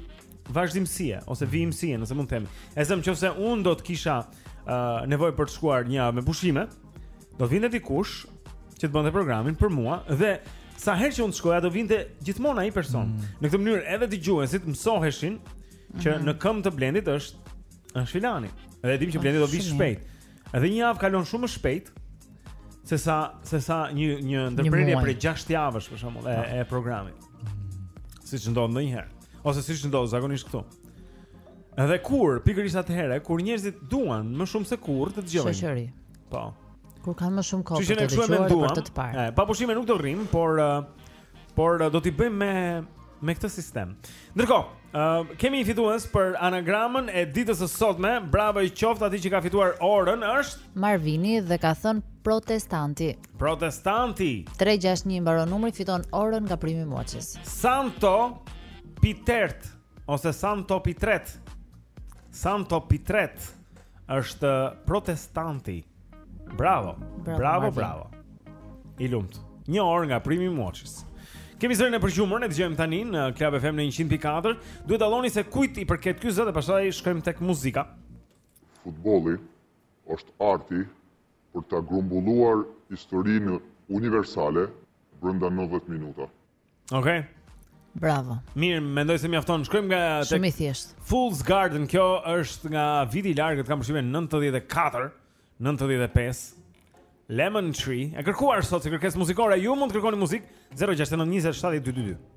vazhdimësie ose vijimësie, nëse mund të themi. E zëmë qoftë se unë do të kisha uh, nevojë për të shkuar një javë me pushime, Do vinte dikush që të bënte programin për mua dhe sa herë që unë shkoja do vinte gjithmonë ai person. Mm. Në këtë mënyrë edhe dëgjuesit mësoheshin që mm -hmm. në këmbë të Blendit është është Filani. Edhe e dim që Blendi do vijë shpejt. Edhe një javë kalon shumë më shpejt se sa se sa një një ndërprerje prej 6 javësh për shembull e, e programit. Mm. Siç ndodh ndonjëherë ose siç ndodh zakonisht këtu. Edhe kur, pikërisht atëherë kur njerëzit duan më shumë se kurrë të dëgjojnë. Shoqëri. Po. Kur kanë më shumë kohë për të dëgjuar për të të parë. Pa pushime nuk do rrim, por por do t'i bëjmë me me këtë sistem. Ndërkohë, uh, kemi një fitues për anagramën e ditës së sotme. Bravo i qoftë atij që ka fituar orën, është Marvini dhe ka thënë protestanti. Protestanti. 361 mbaron numri, fiton orën nga Prima Watches. Santo Pitert. ose Santo Pitret. Santo Pitret është protestanti. Bravo. Bravo, bravo. bravo. I lumt. Një orë nga Prima Watches. Kemi zërin e përgjumur, e dëgjojmë tani në Club FM në 100.4. Duhet ta dalloni se kujt i përket ky zë dhe pastaj shkojmë tek muzika. Futbolli është arti për ta grumbulluar historinë universale brenda 90 minuta. Okej. Bravo. Mirë, mendoj se mjafton. Shkojmë nga tek Shumë i thjesht. Fool's Garden, kjo është nga viti i largët, kam përshtypjen 94, 95. Lemon Tree. E kërkuar sot si kërkesë muzikore, ju mund të kërkoni muzikë 069 20 70 222.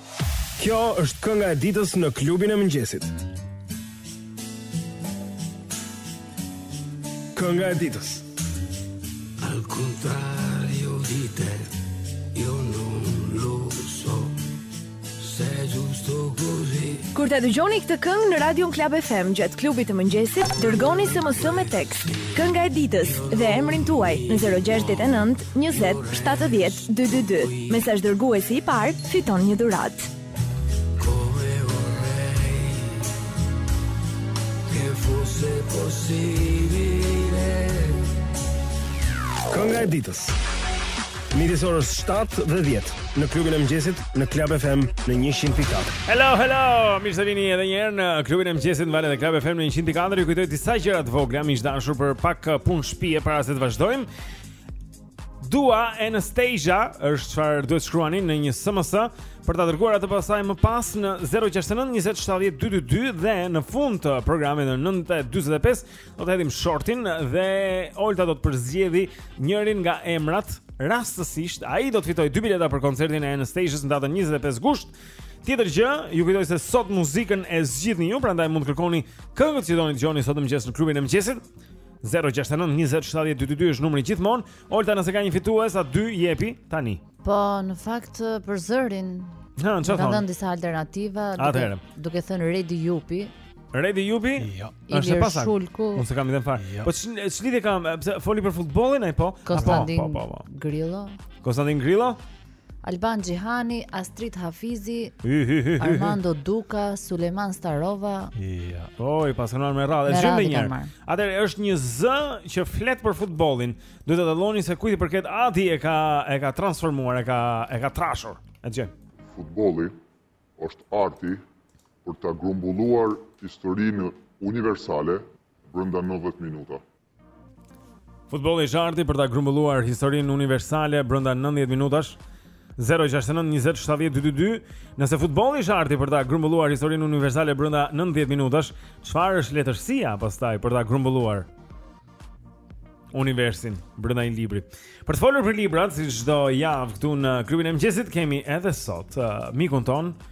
Kjo është kënga e ditës në klubin e mëngjesit. Kënga e ditës. Al contrario di te, io non lo so. Se giusto così. Kur ta dëgjoni këtë këngë në radion Club FM gjatë klubit të mëngjesit, dërgoni SMS me tekst, kënga e ditës dhe emrin tuaj në 069 Njëzet, shtatëdhjetë, dy, dy, dy. Mesazh dërguesi i parë fiton një dhuratë. Kënga e ditës. Midis orës 7 dhe 10 në klubin e mëngjesit në Club FM në 100.4. Hello, hello. Mirë se vini edhe një herë në klubin e mëngjesit në valët e Club FM në 100.4. Ju kujtoj disa gjëra të vogla, miq të dashur, për pak uh, punë shpie para se të vazhdojmë. Dua Anastasia është çfarë duhet të shkruani në një SMS për ta dërguar atë pastaj më pas në 069 20 70 222 dhe në fund të programit në 9:45 do të hedhim shortin dhe Olta do të përzgjedhë njërin nga emrat rastësisht ai do të fitojë dy bileta për koncertin e Anastasias në datën 25 gusht. Tjetër gjë, ju kujtoj se sot muzikën e zgjidhni ju, prandaj mund të kërkoni këngët që doni të dëgjoni sot mëngjes në klubin e mëngjesit. 069 20 70 222 është numri gjithmonë. Olta nëse ka një fitues, Adi jepi tani. Po, në fakt për zërin. Ha, çfarë thon? Ka dhënë disa alternativa duke, duke thënë Redi Jupi. Redi Jupi? Jo. Është pas. Unë s'kam idem fare. Jo. Po ç'lidhje kam? Pse foli për futbollin ai po? Konstantin po, po, po, po. Grillo. Konstantin Grillo? Alban Xhihani, Astrit Hafizi, Armando Duka, Sulejman Starova. Ja. Po, i pasonon me radhë, shumë me njëherë. Atëherë është një zë që flet për futbollin. Duhet ta dalloni se kujt i përket Adi e ka e ka transformuar, e ka e ka trashur. E gjen. Futbolli është arti për ta grumbulluar historinë universale brenda 90 minuta. Futbolli është arti për ta grumbulluar historinë universale brenda 90 minutash. 0692070222 Nëse futbolli është arti për ta grumbulluar historinë universale brenda 90 minutash, çfarë është letërsia pastaj për ta grumbulluar universin brenda një libri? Për të folur për librat, si çdo javë këtu në klubin e mëngjesit kemi edhe sot uh, mikun tonë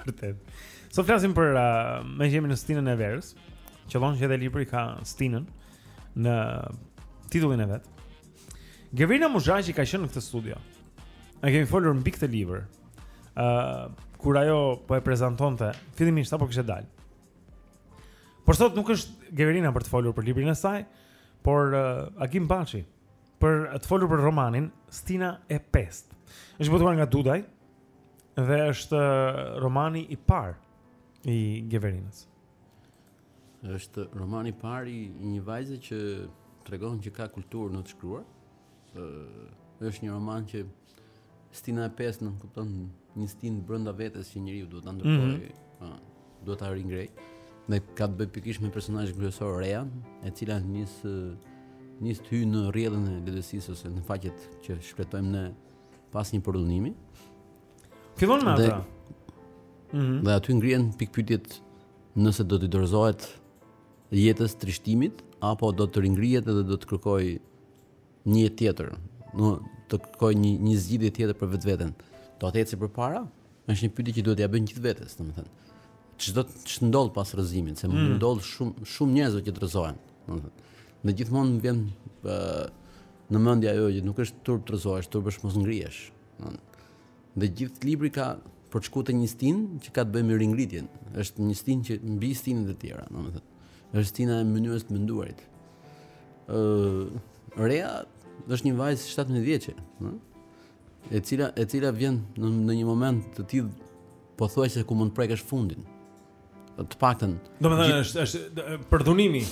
Vërtet. Sot flasim për uh, meqë jemi në stinën e verës. Qëllon që edhe libri ka stinën në titullin e vet. Geverina Muzhaqi ka qenë në këtë studio. Ne kemi folur mbi këtë libër. ë uh, kur ajo po e prezantonte, fillimisht sapo kishte dalë. Por sot nuk është Geverina për të folur për librin e saj, por uh, Agim Baçi për të folur për romanin Stina e Pestë. Është botuar nga Dudaj, Dhe është romani i parë i Geverinës. Është romani i parë i një vajze që tregon që ka kulturë në të shkruar. Ë është një roman që stina e pestë nënkupton një stinë brenda vetes që njeriu duhet ta mhm. ndërtojë, mm -hmm. duhet ta ringrejë. Dhe ka të bëjë pikërisht me personazhin kryesor Rean, e cila nis nis të hyjë në rrjedhën e letërsisë ose në faqet që shfletojmë ne pas një përdhunimi. Fillon me atë. Mhm. Dhe aty ngrihen pikëpyetjet nëse do t'i dorëzohet jetës trishtimit apo do të ringrihet edhe do të kërkojë një jetë tjetër, do të kërkojë një një zgjidhje tjetër për vetveten. Do të ecë përpara Është një pyetje që duhet t'ia bëjnë gjithë vetes, domethënë. Ç'do të ndodh pas rrëzimit, se mund të mm. ndodh shumë shumë njerëz që të rrëzohen, domethënë. Ne gjithmonë vjen ë në mendje ajo që nuk është turp të rrëzohesh, turp është mos ngrihesh. Dhe gjithë libri ka për të shkuar te një stinë që ka të bëjë me ringritjen. Është një stinë që mbi stinët e tjera, domethënë. Është stina e mënyrës të menduarit. ë Rea është një vajzë 17 vjeçe, ëh. e cila e cila vjen në, në një moment të tillë pothuajse ku mund të prekësh fundin. Të paktën, domethënë gjith... është është përdhunimi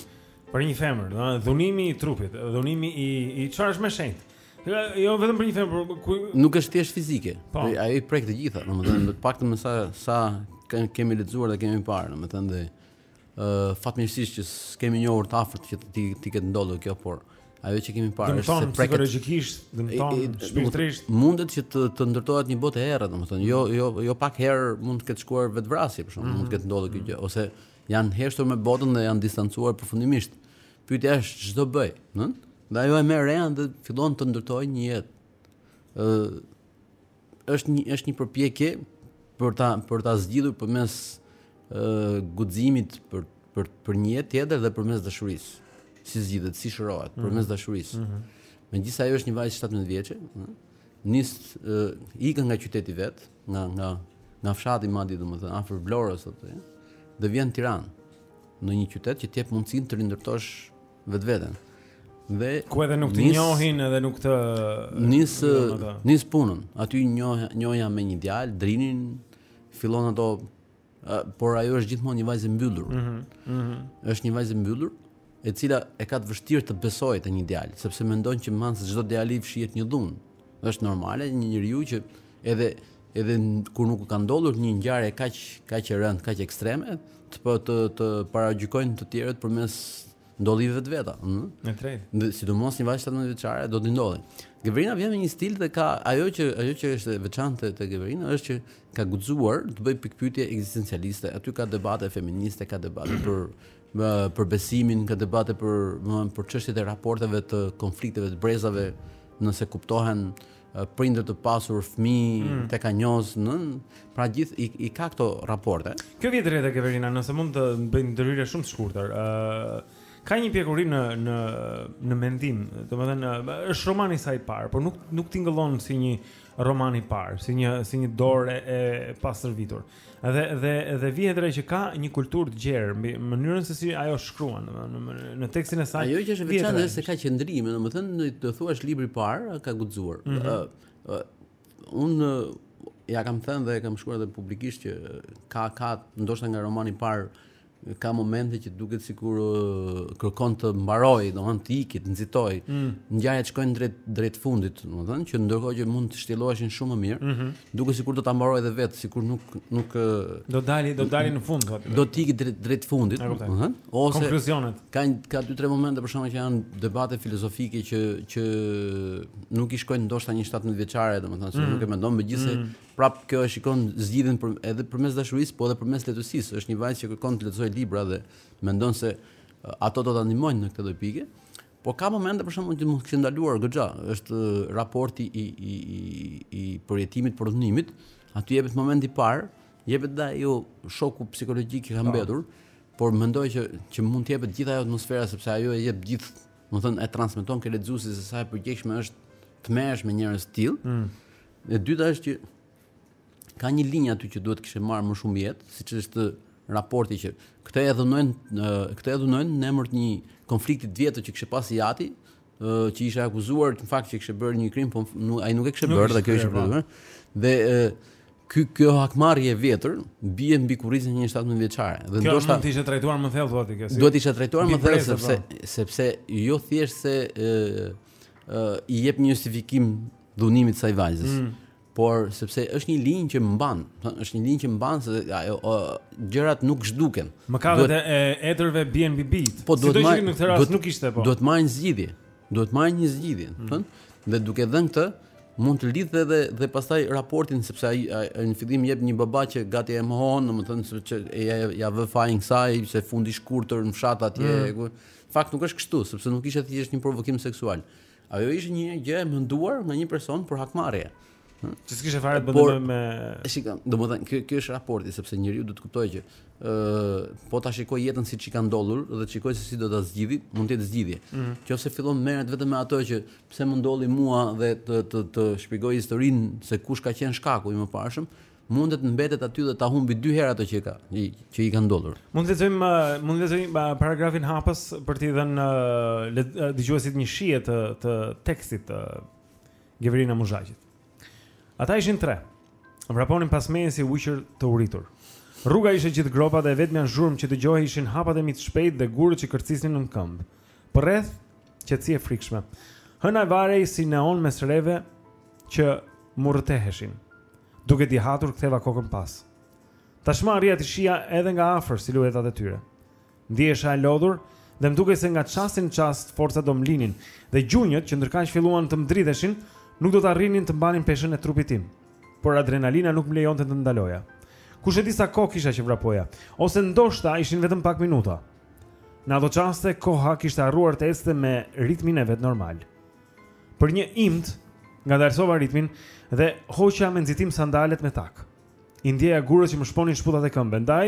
për një femër, domethënë dhunimi i trupit, dhunimi i i çfarë është më shenjt. Jo, jo vetëm për një femër, por ku nuk është thjesht fizike. Po. Ai i prek të gjitha, domethënë të paktën me sa sa kemi lexuar dhe kemi parë, domethënë dhe Fatmirësisht që s'kemi njohur të afërt që t'i t'i ketë ndodhur kjo, por ajo që kemi parë është se preket psikologjikisht, dëmton shpirtërisht. Mundet që të të ndërtohet një botë e errët, domethënë, jo jo jo pak herë mund të ketë shkuar vetëvrasje për shkak, mund të ketë ndodhur kjo gjë ose janë heshtur me botën dhe janë distancuar përfundimisht. Pyetja është ç'do bëjë, ëh? Dhe ajo e merr Rean dhe fillon të ndërtojë një jetë. ë Është një është një përpjekje për ta për ta zgjidhur përmes guximit për për për një jetë tjetër dhe përmes dashurisë. Si zgjidhet, si shërohet mm -hmm. përmes dashurisë. Mm -hmm. Megjithëse ajo është një vajzë 17 vjeçe, nis ikën nga qyteti i vet, nga nga nga fshati madje domethënë afër Vlorës aty dhe vjen në Tiranë në një qytet që të jep mundësinë të rindërtosh vetveten. Dhe ku edhe nuk të njohin edhe nuk të nis nis punën. Aty njoh njohja me një djalë, Drinin, fillon ato por ajo është gjithmonë një vajzë e mbyllur. Ëh. Mm -hmm. mm -hmm. Është një vajzë e mbyllur e cila e ka të vështirë të besojë te një djalë, sepse mendon që mbas çdo djali fshihet një dhunë. Është normale një njeriu që edhe edhe kur nuk ka ndodhur një ngjarje kaq kaq e rëndë, kaq ekstreme, të po të të paragjykojnë të tjerët përmes ndodhive të veta, ëh. Mm? E drejtë. Dhe sidomos një vajzë 17 vjeçare do të ndodhi. Keverina vjen me një stil dhe ka ajo që ajo që është e veçantë te Keverina është që ka guxuar të bëjë pikëpyetje ekzistencialiste. Aty ka debate feministe, ka debate për për besimin ka debate për domethënë për çështjet e raporteve të konflikteve të brezave nëse kuptohen prindër të pasur fëmijë mm. tekanjozë në pra gjithë i, i ka këto raporte kjo vjen drejt e te Keverina nëse mund të bëj një ndërhyrje shumë të shkurtër ë uh, ka një pjekuri në në në mendim domethënë është romani i saj i parë por nuk nuk tingëllon si një roman i parë si një si një dorë e pastërvitur Dhe dhe dhe vihet re që ka një kulturë të gjerë mbi mënyrën se si ajo shkruan, domethënë në tekstin e saj. Ajo që është e veçantë është se ka qëndrime, domethënë të thuash libri i parë ka guxuar. Mm -hmm. uh, uh, unë uh, ja kam thënë dhe e kam shkruar edhe publikisht që ka ka ndoshta nga romani i parë ka momente që duket sikur kërkon të mbarojë, domethënë të ikë, të nxitojë. Mm. Ngjarjet shkojnë drejt drejt fundit, domethënë që ndërkohë që mund të shtjelloheshin shumë më mirë, mm -hmm. duket sikur do ta mbarojë edhe vetë, sikur nuk nuk do dali, do dali në fund aty. Do të ikë drejt drejt fundit, domethënë, ose konkluzionet. Ka ka dy tre momente për shembull që janë debate filozofike që që nuk i shkojnë ndoshta një 17 vjeçare, domethënë, se mm. nuk e mendon megjithëse mm. Prapë kjo e shikon zgjidhjen për, edhe përmes dashurisë, po edhe përmes letërsisë. Është një vajzë që kërkon të lexojë libra dhe mendon se ato do ta ndihmojnë në këtë lloj pike. Po ka momente për shembull që mund të kishte ndaluar goxha, është raporti i i i i përjetimit të dhunimit, aty jepet momenti i parë, jepet dhe ajo shoku psikologjik që ka po. mbetur, por mendoj që që mund të jepet gjithë ajo atmosfera sepse ajo e jep gjithë, domethënë e transmeton ke lexuesi se sa e përgjegjshme është të merresh me njerëz të tillë. Mm. E dyta është që ka një linjë aty që duhet të kishte marrë më shumë jetë, siç është raporti që këtë e dhunojnë këtë e dhunojnë në emër të një konflikti të vjetër që kishte pas i ati, që ishte akuzuar në fakt që kishte bërë një krim, po ai nuk e kishte bërë dhe kjo ishte bërë. Dhe ky kjo hakmarrje e vjetër bie mbi kurrizin e një 17 vjeçare dhe kjo ndoshta duhet të ishte trajtuar më thellë thua ti kësi duhet të ishte trajtuar më thellë sepse sepse jo thjesht se uh, i jep një justifikim dhunimit të asaj vajzës. Mm. Por sepse është një linjë që mban, është një linjë që mban se ajo gjërat nuk zhduken. Mëkatet e etërve bien mbi bijtë. Po duhet të marrë në këtë rast nuk ishte po. Duhet të marrë një zgjidhje. Duhet të marrë një zgjidhje, mm. thon? Dhe duke dhënë këtë, mund të lidhë edhe dhe pastaj raportin sepse ai në fillim jep një baba që gati e mohon, domethënë se që ja ja vë fajin kësaj se fundi i shkurtër në fshat atje. Mm. fakt nuk është kështu, sepse nuk ishte thjesht një provokim seksual. Ajo ishte një gjë e menduar nga një person për hakmarrje. Që s'kishte fare të bënte me... E shikam, domethënë, ky, ky është raporti, sepse njeriu do të kuptojë që uh, po ta shikojë jetën siç i ka ndodhur dhe të shikojë se si do ta zgjidhi, mund të jetë zgjidhje. Mm -hmm. Qoftë se fillon merret vetëm me ato që pse më ndodhi mua dhe të, të, të shpjegojë historinë se kush ka qenë shkaku i mëparshëm, Mund të mbetet aty dhe ta humbi dy herë ato që ka, që i ka ndodhur. Mund të lexojmë, uh, mund të lexojmë uh, paragrafin hapës për t'i dhënë uh, dëgjuesit një shije të të tekstit të Gerverina Muzhaqit. Ata ishin tre. Vraponin pas meje si ujqër të uritur. Rruga ishte gjithë gropa dhe e vetmja zhurmë që dëgjohej ishin hapat e mi të shpejtë dhe gurët që kërcisnin nën këmbë. Përreth, qetësi e frikshme. Hëna varej si neon mes reve që murrëteheshin. Duke dihatur, ktheva kokën pas. Tashmë arrija t'i shihja edhe nga afër siluetat e tyre. Ndihesha e lodhur dhe më dukej se nga çasti në çast forcat do më linin dhe gjunjët që ndërkaq filluan të më dridheshin nuk do të arrinin të mbanin peshën e trupit tim. Por adrenalina nuk më lejonte të ndaloja. Kush e di sa kohë kisha që vrapoja, ose ndoshta ishin vetëm pak minuta. Në ato çaste koha kishte harruar të ecte me ritmin e vet normal. Për një imtë, ngadalësova ritmin dhe hoqa me nxitim sandalet me takë. I ndjeja gurët që më shponin shputat e këmbëve, ndaj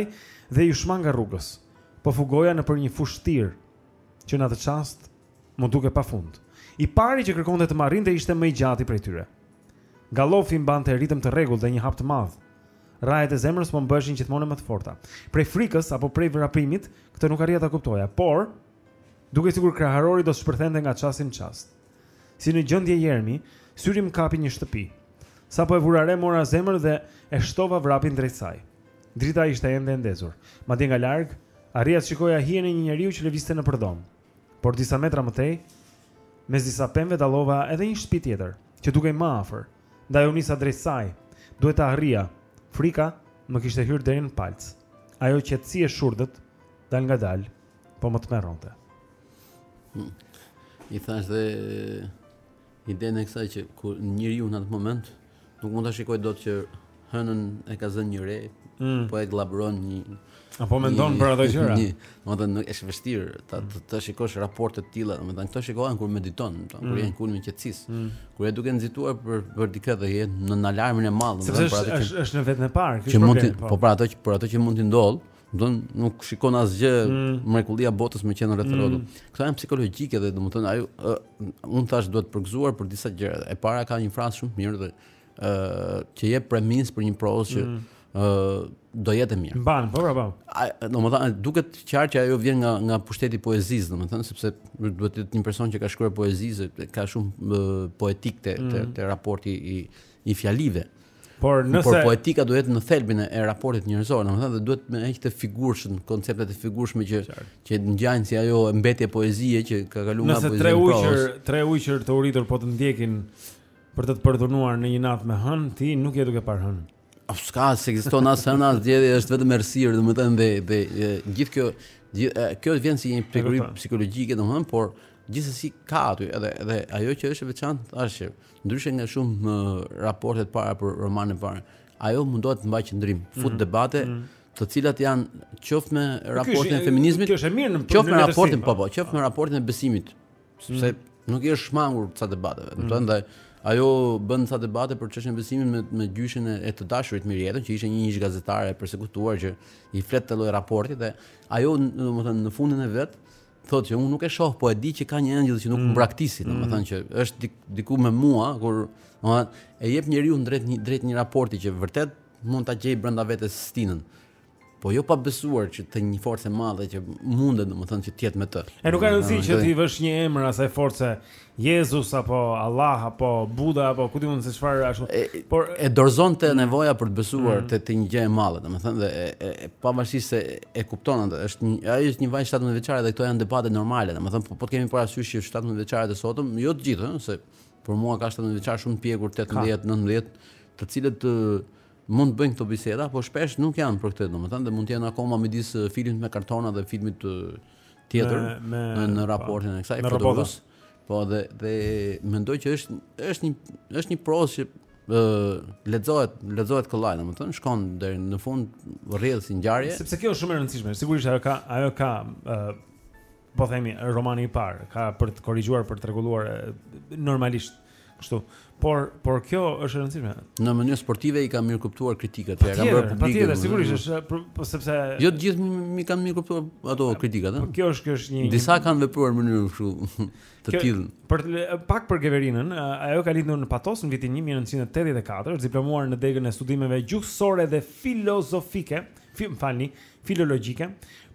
dhe iu shmanga rrugës. Po fugoja nëpër një fushëtirë që në atë çast m'u duk e pafund. I pari që kërkonte të më arrinte ishte më i gjati prej tyre. Gallofi mbante ritëm të rregullt dhe një hap të madh. Rrahjet e zemrës po më bëheshin gjithmonë e më të forta. Prej frikës apo prej vrapimit, këtë nuk arrija ta kuptoja, por dukej sikur kraharori do të shpërthente nga çasti në çast. Si në gjendje jermi, syri më kapi një shtëpi. Sapo e vura re mora zemër dhe e shtova vrapin drejt saj. Drita ishte ende e ndezur. Madje nga larg arrija të shikoja hijen e një njeriu që lëvizte nëpër dhomë. Por disa metra më tej, mes disa pemëve dallova edhe një shtëpi tjetër, që dukej më afër, Ndaj u nisa drejt saj. Duhet ta arrija. Frika më kishte hyrë deri në palcë. Ajo qetësi e shurdhët, dalëngadalë, po më tmerronte. Hmm. I thashë dhe idenë e kësaj që kur njeriu në atë moment nuk mund ta shikojë dot që Hënën e ka zënë një re, mm. po e gllabëron një Apo mendon për ato gjëra? Domethënë nuk është vështirë ta të, të shikosh raporte të tilla, domethënë këto shikohen kur mediton, domethënë kur mm. je në kulmin e qetësisë. Mm. Kur je duke nxituar për për dikë dhe je në në alarmin e madh, domethënë për atë që është në vetën e parë, kjo mund të po. po për ato që për ato që mund të ndodhin, domethënë nuk shikon asgjë mm. mrekullia e botës me qenë rreth rrotull. Mm. Këto janë psikologjike dhe domethënë ajo unë thashë duhet përgëzuar për disa gjëra. E para ka një frazë shumë mirë dhe ë që jep premisë për një prozë që mm. ë do jetë e mirë. Mban, po, po. po. Domethënë duket qartë që ajo vjen nga nga pushteti i poezisë, domethënë sepse duhet të jetë një person që ka shkruar poezi, ka shumë poetikë te, mm. te te raporti i i fjalive. Por nëse por poetika duhet në thelbin e raportit njerëzor, domethënë dhe duhet me heq të figurshmen, konceptet e figurshme që që ngjajnë si ajo mbetje poezie që ka kaluar nga poezia. Nëse tre ujër, tre ujqër të uritur po të ndjekin për të të përdhunuar në një natë me hënë, ti nuk je duke parë hënë. S'ka, s'ekziston as hëna as dielli, është vetëm errësirë, domethënë dhe dhe gjithë kjo gjithë kjo vjen si një pikë psikologjike domethënë, por gjithsesi ka aty edhe edhe ajo që është e veçantë është që ndryshe nga shumë raportet para për romanin e parë, ajo mundohet të mbajë qëndrim, fut mhm. debate mm -hmm të cilat janë qoftë me raportin e feminizmit, qoftë me raportin po po, qoftë me raportin e besimit, Sepse mm. nuk i është shmangur ca debateve. Mm. Prandaj ajo bën ca debate për çështjen e besimit me me gjyshin e, e të dashurit mirë, jetën, që ishte një ish gazetar i persekutuar që i flet te lloj raporti dhe ajo domethënë në fundin e vet thotë që unë nuk e shoh, po e di që ka një engjëll që nuk mm. më braktisi, mm. domethënë që është dik, diku me mua kur domethënë e jep njeriun drejt një drejt një raporti që vërtet mund ta gjej brenda vetes stinën. Po jo pa besuar që te një forcë e madhe që mundet domethënë që të jetë me të. E nuk ka rëndësi që t'i vësh një emër asaj force, Jezus apo Allah apo Buda apo ku di unë se çfarë ashtu. Por e dorëzon te nevoja për të besuar mm. te te një gjë e madhe, domethënë dhe e, e, e pavarësisht se e kupton atë, është një ajo është një vajzë 17 vjeçare dhe këto janë debate normale, domethënë po, po të kemi parasysh që 17 vjeçarët e sotëm, jo të gjithë, se për mua ka 17 vjeçarë shumë të pjekur 18, 19, të cilët të mund të bëjnë këto biseda, por shpesh nuk janë për këtë, domethënë dhe mund të jenë akoma midis filmit me kartona dhe filmit tjetër me, me, në, në po, raportin e kësaj fotografi. Po dhe dhe mendoj që është është një është një prozë që ë lexohet lexohet kollaj domethënë shkon deri në fund rrjedh si ngjarje sepse kjo është shumë e rëndësishme sigurisht ajo ka ajo ka po themi romani i parë, ka për të korrigjuar, për të rregulluar normalisht kështu. Por por kjo është e rëndësishme. Në mënyrë sportive i ka mirëkuptuar kritikat, ia kam bërë publike. Patjetër, sigurisht është po, po sepse jo të gjithë m'i kanë mirëkuptuar ato kritikat, ëh. Po kjo është kjo është një Disa kanë vepruar në mënyrë kështu të tillë. Për pak për Geverinën, ajo ka lindur në Patos në vitin 1984, është diplomuar në degën e studimeve gjuhësore dhe filozofike. Ëh fi, falni, filologjike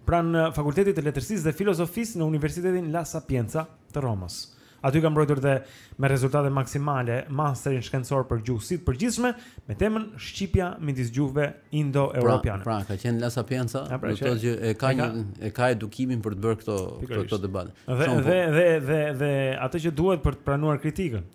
pranë Fakultetit të Letërsisë dhe Filozofisë në Universitetin La Sapienza të Romës. Aty ka mbrojtur dhe me rezultate maksimale masterin shkencor për gjuhësi të përgjithshme me temën Shqipja midis gjuhëve indo-europiane. Pra, pra ka qenë La Sapienza, pra, do të thotë që e ka një e ka edukimin për të bërë këto këto debate. Dhe, dhe dhe dhe dhe atë që duhet për të pranuar kritikën.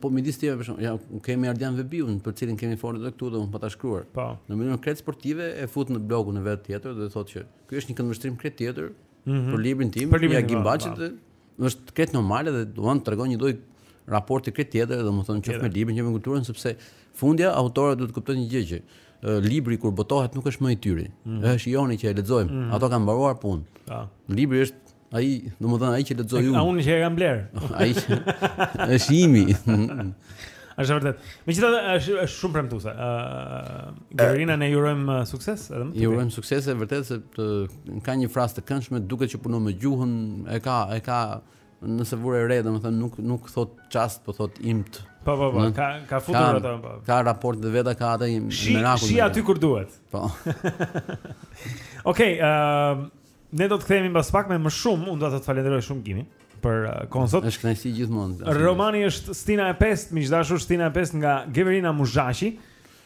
Po midis të tjerëve për shembull, ja kemi Ardian Vehbiun, për të cilin kemi folur edhe këtu dhe unë pata shkruar. Po. Në mënyrë krejt sportive e fut në blogun e vet tjetër dhe thotë që ky është një këndvështrim krejt tjetër mm -hmm. për librin tim, për librin tim, po, dhe është krejt normale dhe domethënë tregon një lloj raporti krejt tjetër, domethënë qoftë me librin, qoftë me kulturën, sepse fundja autorët duhet të kuptojnë një gjë që libri kur botohet nuk është më i tyre. Mm -hmm. Është yni që e lexojmë. Mm -hmm. Ato kanë mbaruar punë. Po. Libri është Ai, domethënë ai që lexoi unë. Ai që e kam blerë? Ai është imi. Është vërtet. Megjithatë është është shumë premtuese. Ë uh, Gerina ne i urojmë uh, sukses edhe më. I urojmë sukses e vërtet se të, ka një frazë të këndshme duket që punon me gjuhën, e ka e ka nëse vure re, domethënë nuk nuk thotë çast, po thotë imtë. Po po po, ka ka futur ato po. Ka raport të veta ka atë merakun. Shi aty kur duhet. Po. Okej, ë Ne do të kthehemi mbas pak me më shumë. Unë do të të falenderoj shumë Gimi për uh, kohën sot. Është kënaqësi gjithmonë. Romani është Stina e 5, miq të dashur Stina e 5 nga Gerina Muzhaqi.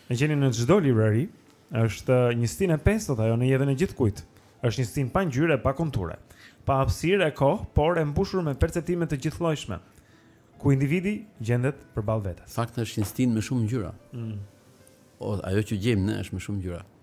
E gjeni në çdo librari. Është uh, një stinë e 5 ajo në jetën e gjithkujt. Është një stinë pa ngjyrë e pa konture, pa hapësirë e kohë, por e mbushur me perceptime të gjithllojshme. Ku individi gjendet përballë vetes. Fakti është një stinë me shumë ngjyra. Mm. O, ajo që gjejmë ne është me shumë ngjyra.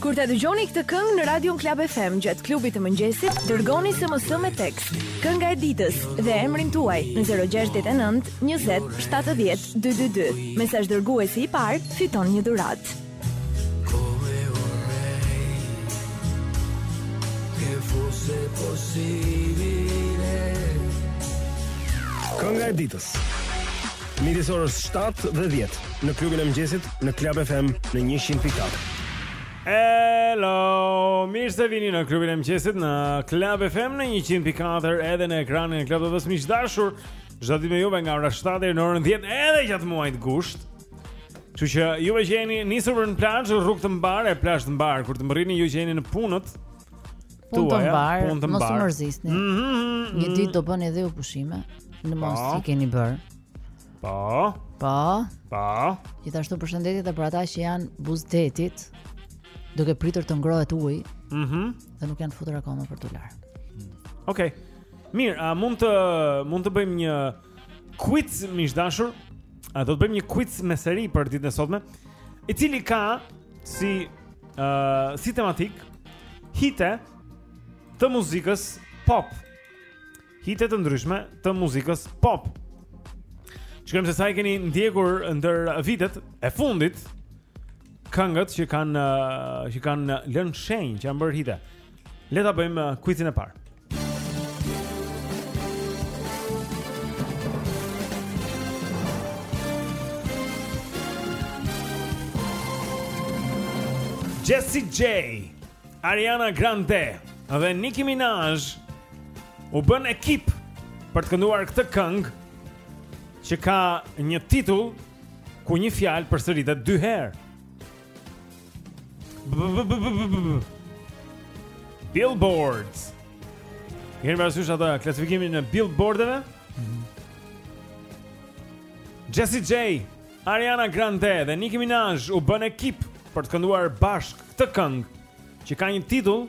Kur ta dëgjoni këtë këngë në radion Club FM gjatë klubit të mëngjesit, dërgoni SMS me tekst. Kënga e ditës dhe emrin tuaj në 069 20 70 222. Mesazh dërguesi i parë, fiton një dhuratë. Kënga e ditës. Midis orës 7 dhe 10 në klubin e mëngjesit në Club FM në 100.4. Hello, mirë se vini në klubin e mëngjesit në Club FM në 100.4 edhe në ekranin e Club TV-s miq të dashur. Çdo ditë me juve nga ora 7 deri në orën 10 edhe gjatë muajit gusht. Kështu që juve që jeni nisur për në plazh, rrugë të mbarë e plazh të mbarë kur të mbërrini ju që jeni në punët. Punë të mbarë, punë të mbarë. Mos u mërzisni. Mm -hmm. Një ditë do bëni edhe ju pushime, në mos i keni bërë. Po. Po. Po. Gjithashtu përshëndetje edhe për ata që janë buzë detit, duke pritur të ngrohet uji. Mhm. Mm dhe nuk janë futur akoma për t'u larë. Okej. Okay. Mirë, a mund të mund të bëjmë një Quiz miq të dashur, do të bëjmë një quiz me seri për ditën e sotme, i cili ka si ë uh, si tematikë hite të muzikës pop. Hite të ndryshme të muzikës pop. Shikojmë se sa i keni ndjekur ndër vitet e fundit këngët që kanë që kanë lënë shenjë, që janë bërë hite. Le ta bëjmë quizin e parë. Jessie J, Ariana Grande dhe Nicki Minaj u bënë ekip për të kënduar këtë këngë që ka një titull ku një fjalë përsëritet dy herë. Billboard. Keni parasysh ato klasifikimin e Billboardeve. Mhm. Jessie J, Ariana Grande dhe Nicki Minaj u bën ekip për të kënduar bashkë këtë këngë që ka një titull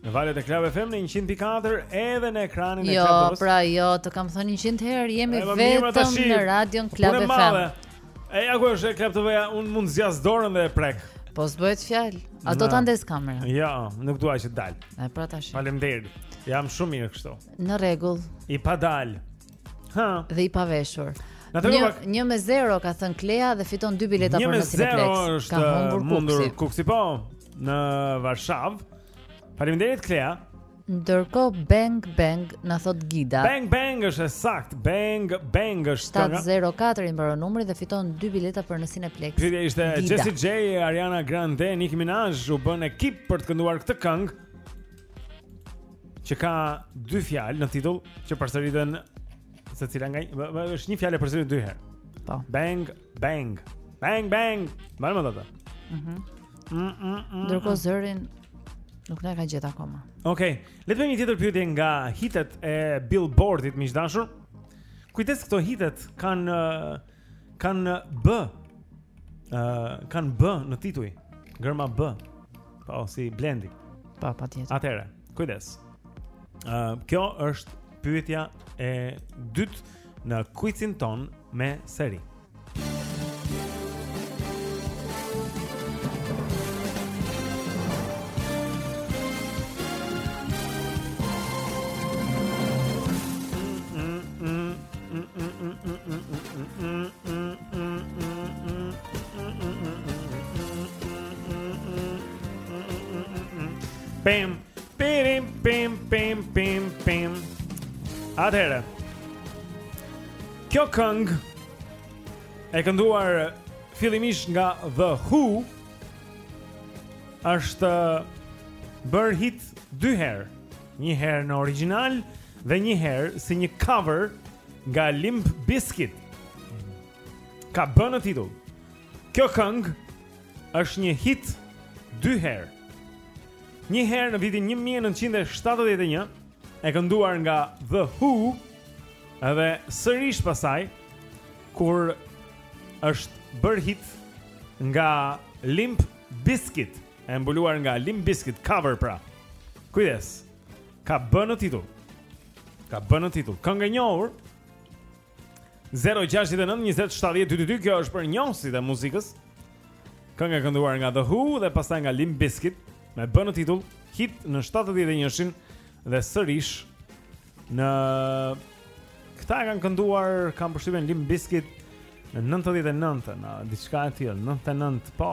Në valët e Club FM në 100.4 edhe në ekranin jo, e Club TV. Jo, pra jo, të kam thënë 100 herë, jemi vetëm në radion Club FM. Madhe. E ja ku është Club TV, un mund të zgjas dorën dhe e prek. Po s'bëhet fjalë. A do ta ndes kamerën? Jo, nuk dua që të dal. E pra tash. Faleminderit. Jam shumë mirë kështu. Në rregull. I pa dal. Ha. Dhe i paveshur. Një, pak... një me zero ka thën Klea dhe fiton dy bileta për në Cineplex. Një me zero është ka mundur, mundur Kukësi. Kukësi po në Varshavë. Faleminderit Klea. Ndërkohë bang bang na thot Gida. Bang bang është sakt. Bang bang është kënga. 704 i mbaron numri dhe fiton dy bileta për në Cineplex. Pyetja ishte Jessie J, Ariana Grande, Nicki Minaj u bën ekip për të kënduar këtë këngë. që ka dy fjalë në titull që përsëriten secila nga është një fjalë e përsëritur dy herë. Po. Bang bang. Bang bang. Më lëmë atë. Mhm. Mm, mm, mm, mm. Ndërkohë zërin nuk na ka gjetë akoma. Okej. Okay. Le të bëjmë një tjetër pyetje nga hitet e Billboardit miq të dashur. Kujdes këto hitet kanë kanë b ë uh, kanë b në tituj. Gërma b. Po si Blendi. Po, patjetër. Atëhere, kujdes. Ë uh, kjo është pyetja e dytë në kuicin tonë me seri. Pim, pim, pim, pim, pim, pim. Atëherë. Kjo këngë e kënduar fillimisht nga The Who është bërë hit dy herë. Një herë në origjinal dhe një herë si një cover nga Limp Bizkit. Ka b-në në titull. Kjo këng është një hit dy herë. Një herë në vitin 1971 e kënduar nga The Who edhe sërish pastaj kur është bërë hit nga Limp Bizkit. E mbuluar nga Limp Bizkit cover pra. Kujdes. Ka B në titull. Ka B në titull. Këngë e njohur. 0692070222 kjo është për njohësit e muzikës. Këngë e kënduar nga The Who dhe pastaj nga Limp Bizkit me B në titull hit në 71-shin dhe sërish në këta e kanë kënduar kam përshtypjen Limp Bizkit në 99 në diçka e tillë, 99 po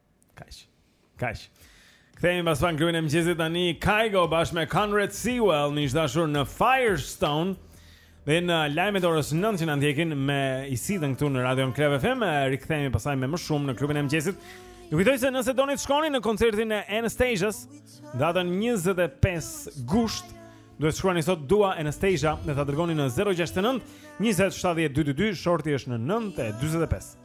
Kaq. Kaq. Kthehemi pas pak në klubin e mëngjesit tani Kygo bashkë me Conrad Sewell, miq të dashur në Firestone. Dhe në lajmet e orës 9 që na ndjekin me Isidën këtu në Radion Club FM Rikthehemi pastaj me më shumë në klubin e mëngjesit Ju kujtoj se nëse doni të shkoni në koncertin e Anastacia-s Datën 25 gusht Duhet të shkruani sot dua Anastacia Dhe ta dërgoni në 069 27 22 Shorti është në 9 e 25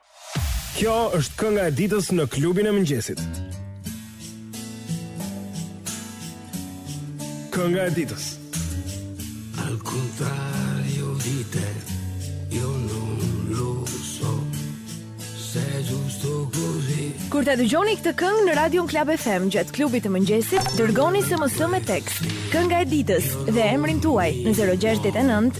Kjo është kënga e ditës në klubin e mëngjesit. Kënga e ditës. Al contrario di te, io non lo so. Se è giusto così. Kur ta dëgjoni këtë këngë në Radion Club FM gjatë klubit të mëngjesit, dërgoni SMS me tekst, kënga e ditës dhe emrin tuaj në 069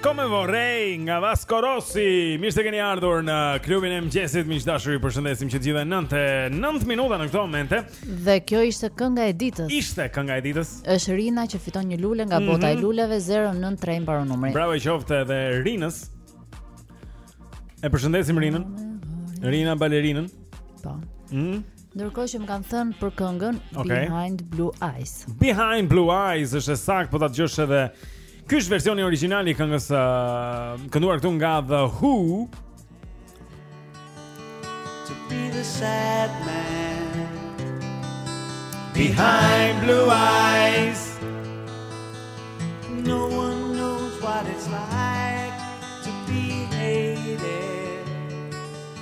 Come vorrei nga Vasco Rossi. Mirë se keni ardhur në klubin e mëngjesit. Miq të dashur, ju përshëndesim që të gjithë 9 e 9 minuta në këtë moment. Dhe kjo ishte kënga e ditës. Ishte kënga e ditës. Është Rina që fiton një lule nga mm -hmm. bota e luleve 093 mbaron numri. Bravo i qoftë edhe Rinës. E përshëndesim Rinën. Rina balerinën. Po. Mm. Ndërkohë që më kanë thënë për këngën okay. Behind Blue Eyes. Behind Blue Eyes është e saktë, po ta dëgjojmë edhe Ky është versioni origjinal i këngës uh, kënduar këtu nga The Who. To be the sad man behind blue eyes. No one knows what it's like to be hated.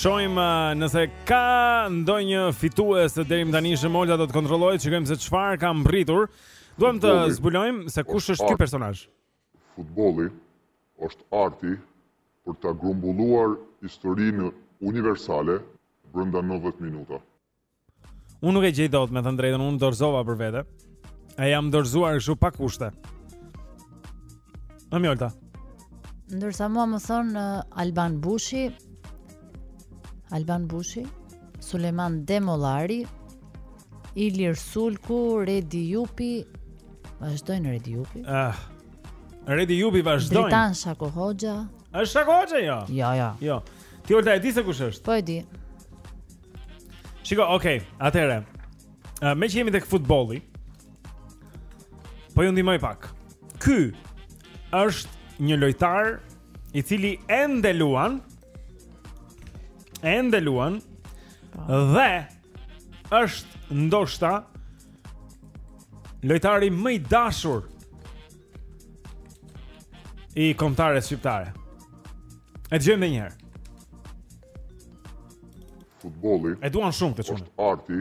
Shohim uh, nëse ka ndonjë fitues deri më tani Mjolta do të kontrolloj, shikojmë se çfarë ka mbritur. Duam të zbulojmë se kush është ky personazh. Futbolli është arti për të grumbulluar historinë universale brenda 90 minuta. Unë nuk e gjej dot, me thënë të drejtën, unë u dorëzova për vete. E jam dorëzuar kështu pa kushte. Në mjolta. Ndërsa mua më thonë uh, Alban Bushi, Alban Bushi, Sulejman Demollari, Ilir Shulku, Redi Jupi, vazhdojnë Redi Jupi. Ah. Redi Jupi vazhdojnë. Dritan Shako Hoxha. Është Shako Hoxha jo? Jo, jo. Jo. Ti Mjolta e di se kush është? Po e di. Shiko, okay, atëre. Uh, meqë jemi tek futbolli. Po ju ndihmoj pak. Ky është një lojtar i cili ende luan ende luan po. dhe është ndoshta lojtari më i dashur i kombëtares shqiptare. E dëgjojmë edhe një herë. Futbolli. E duan shumë këtë çunë. Është arti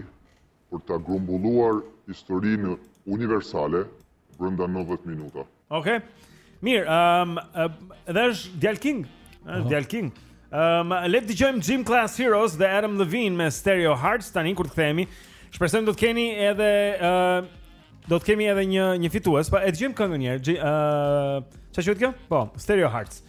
për ta grumbulluar historinë universale brenda 90 minutave. Okej. Okay. Mirë, ehm, um, edhe është Djal King, është Djal King. Ehm, um, le të dëgjojmë Gym Class Heroes dhe Adam Levine me Stereo Hearts tani kur të kthehemi. Shpresojmë do të keni edhe ë uh, do të kemi edhe një një fitues, pa e dëgjojmë këngën një herë. Ë, uh, çfarë quhet kjo? Po, Stereo Hearts.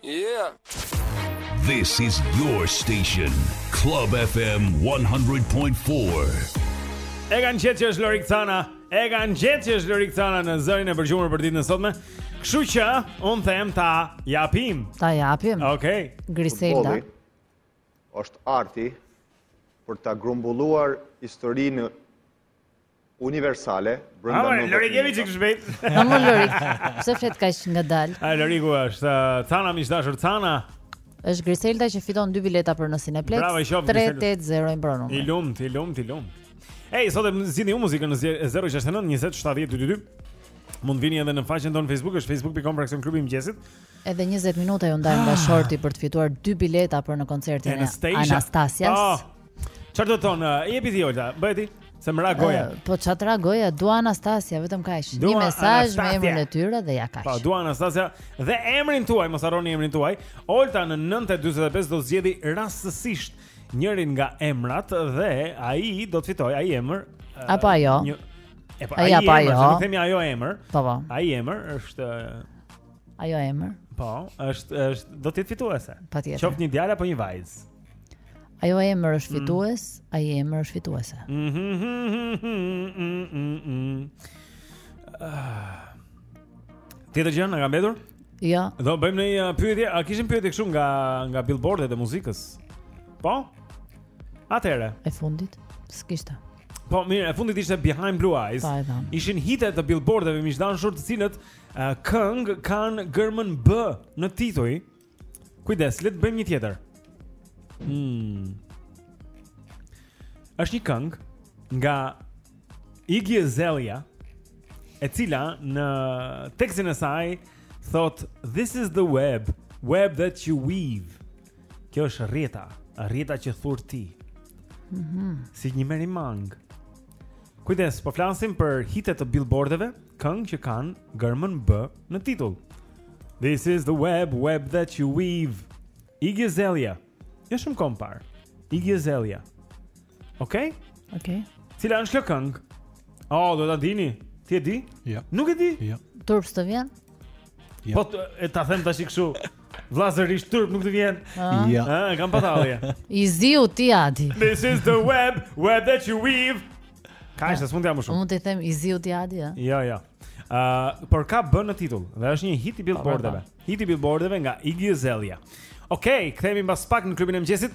Yeah. This is your station, Club FM 100.4. E kanë gjetur që është Lorik Cana E kanë gjetur që është Lorik Cana në zërin e përgjumur për ditën e sotme Kështu që, unë them ta japim Ta japim Ok Griselda është arti për ta grumbulluar historinë universale brenda në. Ëh, Lorik jepi çik shpejt. Na më Lori. Pse flet kaq ngadal? Ai Lori ku është? Cana mi dashur Cana. Është Griselda që fiton dy bileta për në Cineplex. Bravo, i shoh. 380 mbaron. I lumt, i lumt, i lumt. Ej, sot e zgjidhni ju muzikën në 069 20 70 222. Mund vini edhe në faqen tonë Facebook, është facebook.com fraksion klubi i mëngjesit. Edhe 20 minuta ju ndajmë nga ah. shorti për të fituar dy bileta për në koncertin e Anastasias. Oh. Çfarë do të thonë? Uh, jepi ti Olta, bëj ti. Se më ra goja. Uh, po ça t'ra goja, dua Anastasia, vetëm kaq. Një mesazh me emrin e tyre dhe ja kaq. Po dua Anastasia dhe emrin tuaj, mos harroni emrin tuaj. Olta në 9:45 do zgjedhi rastësisht njërin nga emrat dhe ai do të fitojë ai emër. Uh, Apo ajo. Një... E po ai apo ajo. Nuk themi ajo emër. Po po. Ai emër është Ajo emër. Po, është është do të jetë fituese. Qoftë një djalë apo një vajzë. Ajo emër është mm. fitues, mm. ai emër është fituese. Tjetër gjë na ka mbetur? Jo. Do bëjmë një uh, pyetje, a kishim pyetje kështu nga nga billboardet e muzikës? Po? Atëre. E fundit, s'kishte. Po mirë, e fundit ishte Behind Blue Eyes. Po, Ishin hite të billboardeve miq të dashur të cilët uh, këngë kanë gërmën B në tituj. Kujdes, le të bëjmë një tjetër. Hmm. Është një këngë nga Iggy Azalea, e cila në tekstin e saj thot This is the web, web that you weave. Kjo është rrjeta, rrjeta që thur ti. Mhm. Mm si një merimangë. Kujdes, po flasim për hitet të billboardeve, këngë që kanë gërmën B në titull. This is the web, web that you weave. Iggy Azalea. Jo shumë kohë më parë. Iggy Azalea. Okej? Okay? Okej. Okay. Cila është kjo këngë? Oh, do ta dini. Ti e di? Jo. Ja. Nuk e di? Jo. Ja. Turp s'të vjen? Ja. Po ta them tash kështu. Vllazërisht turp nuk të vjen. Ja. Ëh, kam patalli. I ziu ti Adi. This is the web, web that you weave. Kaq është s'mund të jap më shumë. Mund të them i ziu ti Adi, ëh? Jo, jo. Ëh, por ka B-në në titull dhe është një hit i billboardeve. Hit i billboardeve nga Iggy Azalea. Okej, okay, kthehemi pas pak në klubin e mëngjesit.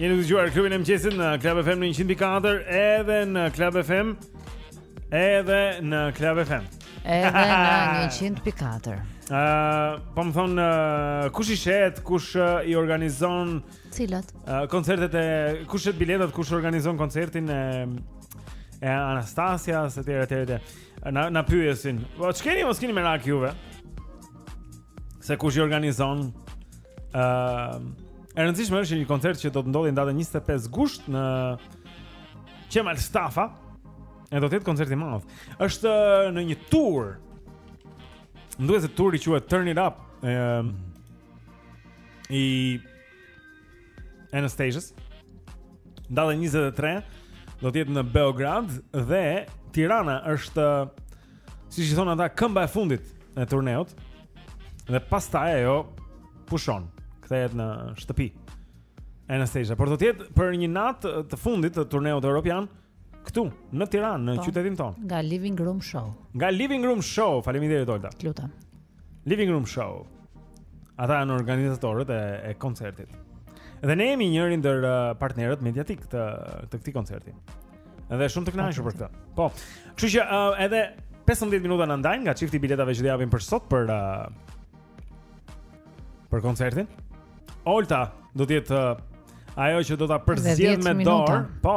Jeni duke dëgjuar klubin e mëngjesit në Club FM në 104 Edhe në Club FM Edhe në Club FM Edhe në 104 uh, Po më thonë uh, Kush i shet, kush uh, i organizon Cilat uh, Koncertet e Kush shet biletat, kush organizon koncertin e, e Anastacia-s e tjerë, tjerë, tjerë Na, na pyesin Po ç'keni, mos keni merak juve Se kush i organizon Ehm uh, E rëndësishme është një koncert që do të ndodhë datën 25 gusht në Qemal Stafa. E do të jetë koncert i madh. Është uh, në një tour. Më duket se turi quhet Turn It Up. Ëm i Anastacia-s. Datën 23 do të jetë në Beograd dhe Tirana është siç i thonë ata këmba e fundit e turneut dhe pastaj ajo pushon kthehet në shtëpi Anastacia por do të jetë për një natë të fundit të turneut europian këtu në Tiranë në po, qytetin tonë nga Living Room Show nga Living Room Show faleminderit Olta. të lutem Living Room Show. Ata janë organizatorët e, e koncertit. Dhe ne jemi njëri ndër uh, partnerët mediatik të të këtij koncerti. Dhe shumë të kënaqur për këtë. Po. Kështu që uh, edhe 15 minuta na ndajnë nga çifti i biletave që do japim për sot për uh, për koncertin. Olta do të jetë uh, ajo që do ta përzgjedhë me dorë. Po.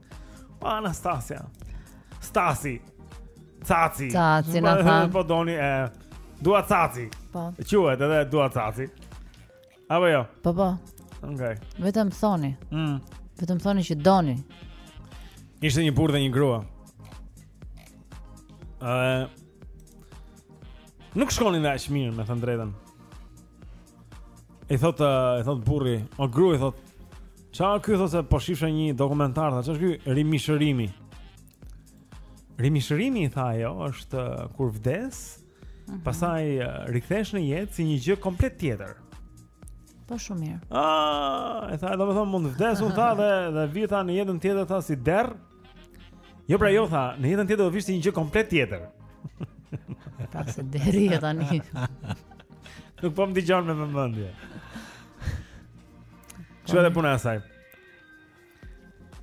Anastasia. Stasi. Caci. Caci na tha. Po do, ti e do Caci. Po. Quhet edhe Caci. Apo jo. Po po. Okej. Okay. Vetëm thoni. Mm. Vetëm thoni që doni. Ishte një burrë dhe një grua. Ëh. Uh, nuk shkonin aq mirë, me thënë të drejtën. I thotë, uh, i thotë burri, o grua i thotë, Ça ky thotë se po shifja një dokumentar, tha, ç'është ky rimishërimi? Rimishërimi i tha ajo është uh, kur vdes, mm -hmm. pastaj uh, rikthehesh në jetë si një gjë komplet tjetër. Po shumë mirë. Ah, e tha, domethënë mund të vdes unë, tha, dhe dhe vij, tha, në jetën tjetër tha si derr. Jo pra jo tha, në jetën tjetër do vish si një gjë komplet tjetër. Pra se derr je tani. Nuk po më dëgjon me mëndje. Kjo edhe puna e saj.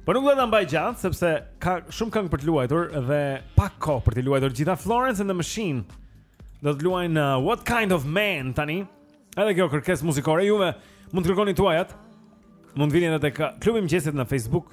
Po nuk do ta mbaj gjatë sepse ka shumë këngë për të luajtur dhe pak kohë për të luajtur të gjitha Florence and the Machine. Do të luajnë uh, What Kind of Man tani. Edhe kjo kërkesë muzikore juve mund të kërkoni tuajat. Mund të vini edhe tek klubi i mëngjesit në Facebook.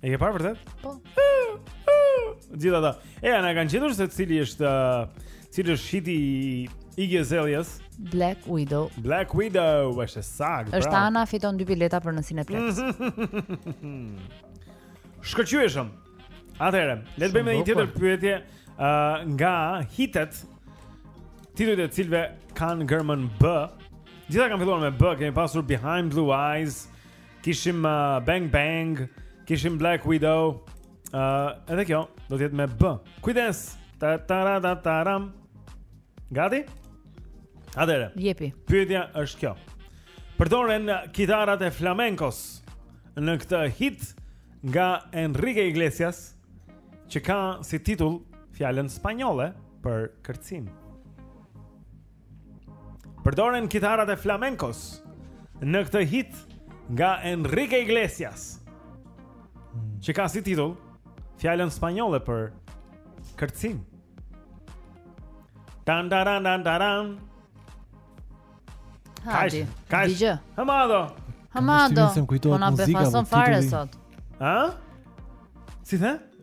E ke parë vërtet? Po. Gjithë ata. E Ana ka gjetur se cili është uh, cili është hiti i Iggy Azaleas. Black Widow. Black Widow, është saktë. Është. Ana fiton dy bileta për në Cineplex. Shkëlqyeshëm. Atëherë, le të bëjmë një tjetër pyetje uh, nga hitet titujt e cilëve kanë gërmën B. Gjitha kanë filluar me B, kemi pasur Behind Blue Eyes, Kishim uh, Bang Bang, kishim Black Widow. Ëh, uh, edhe kjo do të jetë me B. Kujdes. Ta ta ra ta ta ram. Gati? Atëre. Jepi. Pyetja është kjo. Përdoren kitarat e flamenkos në këtë hit nga Enrique Iglesias që ka si titull fjalën spanjolle për kërcim. Përdoren kitarat e flamenkos në këtë hit nga Enrique Iglesias. Hmm. Që ka si titull fjalën spanjolle për kërcim. Tan taran tan taran. Hajde, Caci. Hamado. Hamado. Po na befason fare sot. Ë? Si the?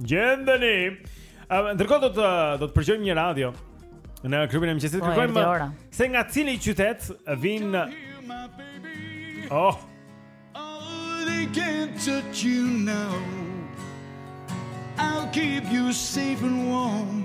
Gjendeni. Ndërkohë do të do të përgjojmë një radio në klubin e mëngjesit. Po, Kërkojmë se nga cili qytet vjen Oh. I can't touch you now. I'll keep you safe and warm.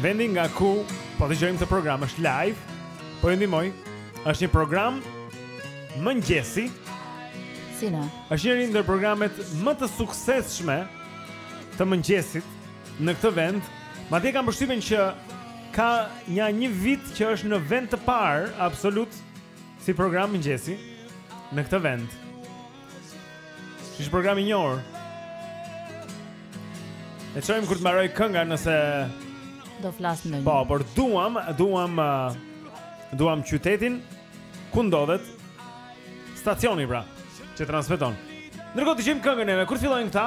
Vendi nga ku po dëgjojmë këtë program është live Po ju ndihmoj është një program mëngjesi Sina është një ndër programet më të suksesshme të mëngjesit në këtë vend Madje kam përshtypen që ka nja një vit që është në vend të parë absolut si program mëngjesi në këtë vend Ky është program i njohur. E çojmë kur të mbarojë kënga nëse do flasë ndonjë. Po, por duam, duam uh, duam qytetin ku ndodhet stacioni pra, që transmeton. Ndërkohë dëgjojmë këngën edhe kur të fillojnë këta?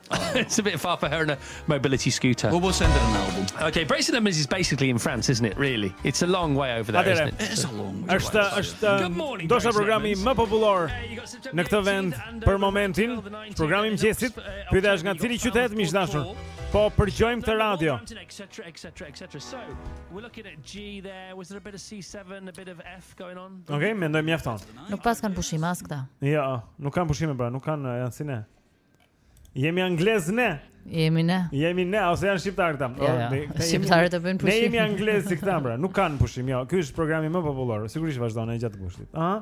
it's a bit far for her in a mobility scooter. Well, we'll send her an album. Okay, Bury St Edmunds is basically in France, isn't it? Really, it's a long way over there, isn't it? It's a long way. Është është um, ndoshta programi më popullor në këtë vend për momentin, programi i mëngjesit. Uh, Pyetja është nga cili qytet miq të dashur? Po përgjojmë këtë radio. Okej, mendoj mjafton. Nuk paskan pushim as këta. Jo, nuk kanë pushime pra, nuk kanë janë si ne. Jemi anglez ne. Jemi ne. Jemi ne, ose janë shqiptarë këta. Jo, jo. Ne shqiptarët e bëjnë pushim. Ne jemi anglez si këta, pra. Nuk kanë pushim, jo. Ky është programi më popullor. Sigurisht vazhdon edhe gjatë gushtit. Aha.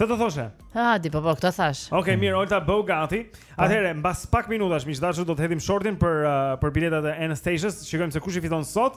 Këtë të thoshe? Ha, di, po, po, këtë thashë. Oke, okay, mirë, Olta, bëhu gati. Po. Atëhere, mbas pak minutash, miq të dashur do të hedhim shortin për, uh, për biletat e Anastasias. Shikojmë se kush i fiton sot.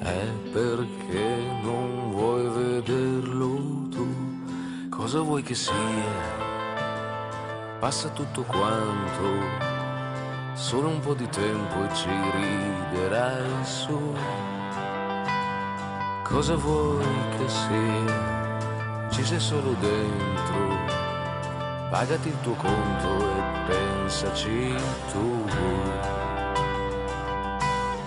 è perché non cosa vuoi che sia? Passa tutto quanto, solo un po' di tempo e ci riderai su. Cosa vuoi che sia? Ci sei solo dentro, pagati il tuo conto e pensaci tu.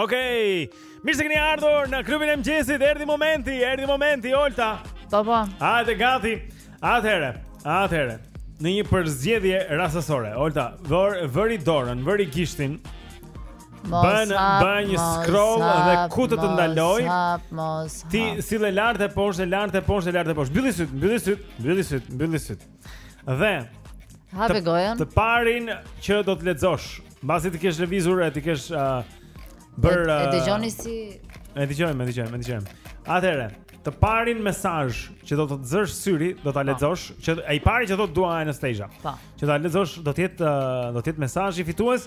Okej. Okay. Mirë se keni ardhur në klubin e mëngjesit. Erdhi momenti, erdhi momenti, Olta. Po po. Hajde gati. Atëherë, atëherë. Në një përzgjedhje rastësore, Olta vër, vëri dorën, vëri gishtin Bën bën një scroll dhe ku të të ndalojë? Ti sille lart e poshtë, lart e poshtë, lart e poshtë. Mbylli syt, mbylli syt, mbylli syt, mbylli syt. Dhe Hapë gojën. Të parin që do të lexosh, mbasi t'i kesh lëvizur e t'i kesh uh, bërë uh, E dëgjoni si E dëgjojmë, e dëgjojmë, e dëgjojmë. Atëherë, të parin mesazh që do të të zërë syri, do ta po. lexosh, që ai i pari që do ketë dua Anastasia. Po. Që ta lexosh, do të jetë uh, do të jetë mesazhi fitues.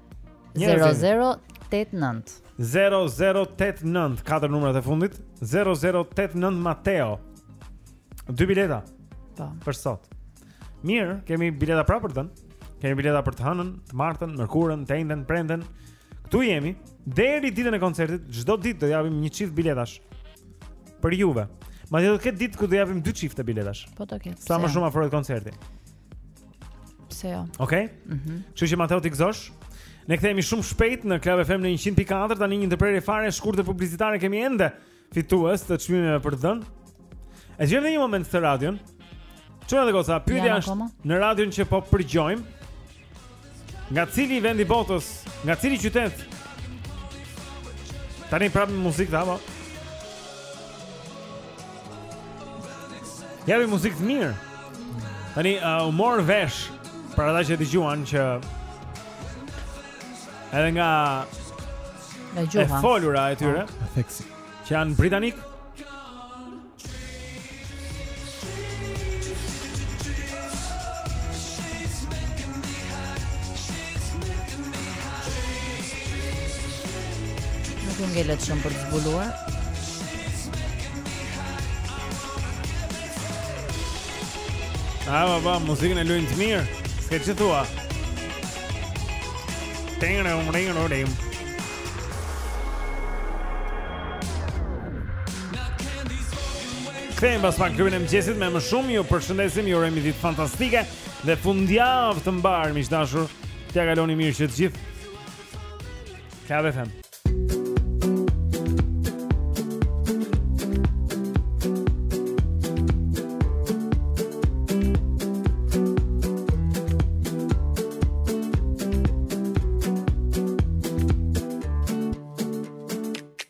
0089 0089 katër numrat e fundit 0089 Mateo. Dy bileta. Po. Për sot. Mirë, kemi bileta prapë për të dhënë. Kemi bileta për të hënën, të martën, mërkurën, të enjten, premten. Ktu jemi deri ditën e koncertit. Çdo ditë do japim një çift biletash për juve. Madje do të ketë ditë ku do japim dy çifte biletash. Po do ketë. Sa më shumë afrohet koncerti. Pse jo? Okej. Okay? Mhm. Mm Kështu që Mateo t'i gëzosh. Ne kthehemi shumë shpejt në Club FM në 100.4 tani një ndërprerje fare e shkurtër publicitare kemi ende fitues dhe çmime për të dhënë. E dëgjojmë dhe një moment këtë radion? Çfarë do të thotë? Pyetja është në radion që po përgjojmë. Nga cili vend i botës? Nga cili qytet? Tani prapë me muzikë t'apo? Japin muzikë të mirë. Tani uh, u mor vesh për ata që dëgjuan që edhe nga nga gjuha. E folura e tyre, oh. që janë britanikë. Nuk ngelet shumë për të zbuluar. A, ba, ba, muzikën e lujnë të mirë S'ke ç'i thua Tengë në umre, në umre, në umre Kthehemi pas pak në klubin e mëngjesit me më shumë. Ju përshëndesim, ju urojmë ditë fantastike dhe fundjavë të mbarë, miq të dashur. T'ia kaloni mirë që të gjithë. Club FM.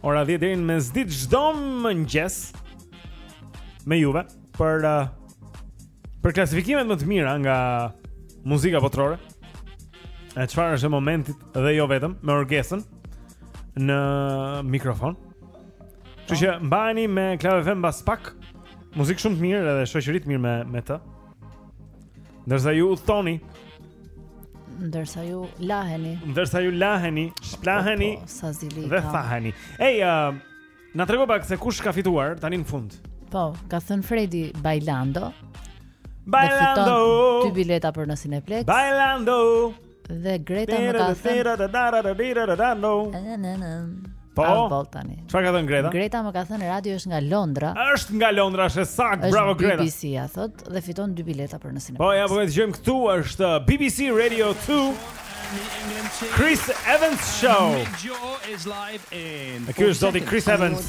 Ora 10 deri në mesditë çdo mëngjes me juve, për uh, për klasifikimet më të mira nga muzika botërore. E çfarë është e momentit dhe jo vetëm me Orgesën në mikrofon. Kështu që mbaheni me Club FM mbas pak. Muzikë shumë të mirë edhe shoqëri të mirë me, me të Ndërsa ju udhëtoni, ndërsa ju laheni. Ndërsa ju laheni, shplaheni po, po, sa zili. Dhe thaheni. Ej, uh, na trego pak se kush ka fituar tani në fund. Po, ka thënë Fredi Bailando. Bailando. Dy bileta për në Cineplexx. Bailando. Dhe Greta më ka thënë Po. Çfarë ka thënë Greta? Greta më ka thënë radio është nga Londra. Është nga Londra, është e saktë. Bravo Greta. Është BBC, a thotë, dhe fiton dy bileta për në kinema. Po, ja po e dëgjojmë këtu është uh, BBC Radio 2. Chris Evans Show. Ky është zoti Chris Evans.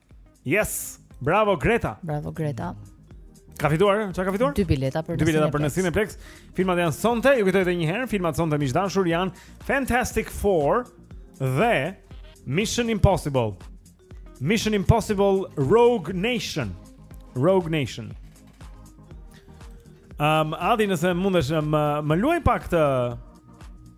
Yes! Bravo Greta. Bravo Greta. Ka fituar? Çfarë ka fituar? Dy bileta për Dy bileta për në Cineplexx. Filmat janë sonte, ju kujtoj edhe një herë, filmat sonte miq të dashur janë Fantastic 4 dhe Mission Impossible. Mission Impossible Rogue Nation. Rogue Nation. Um, Adi nëse mundesh më, më luaj pak të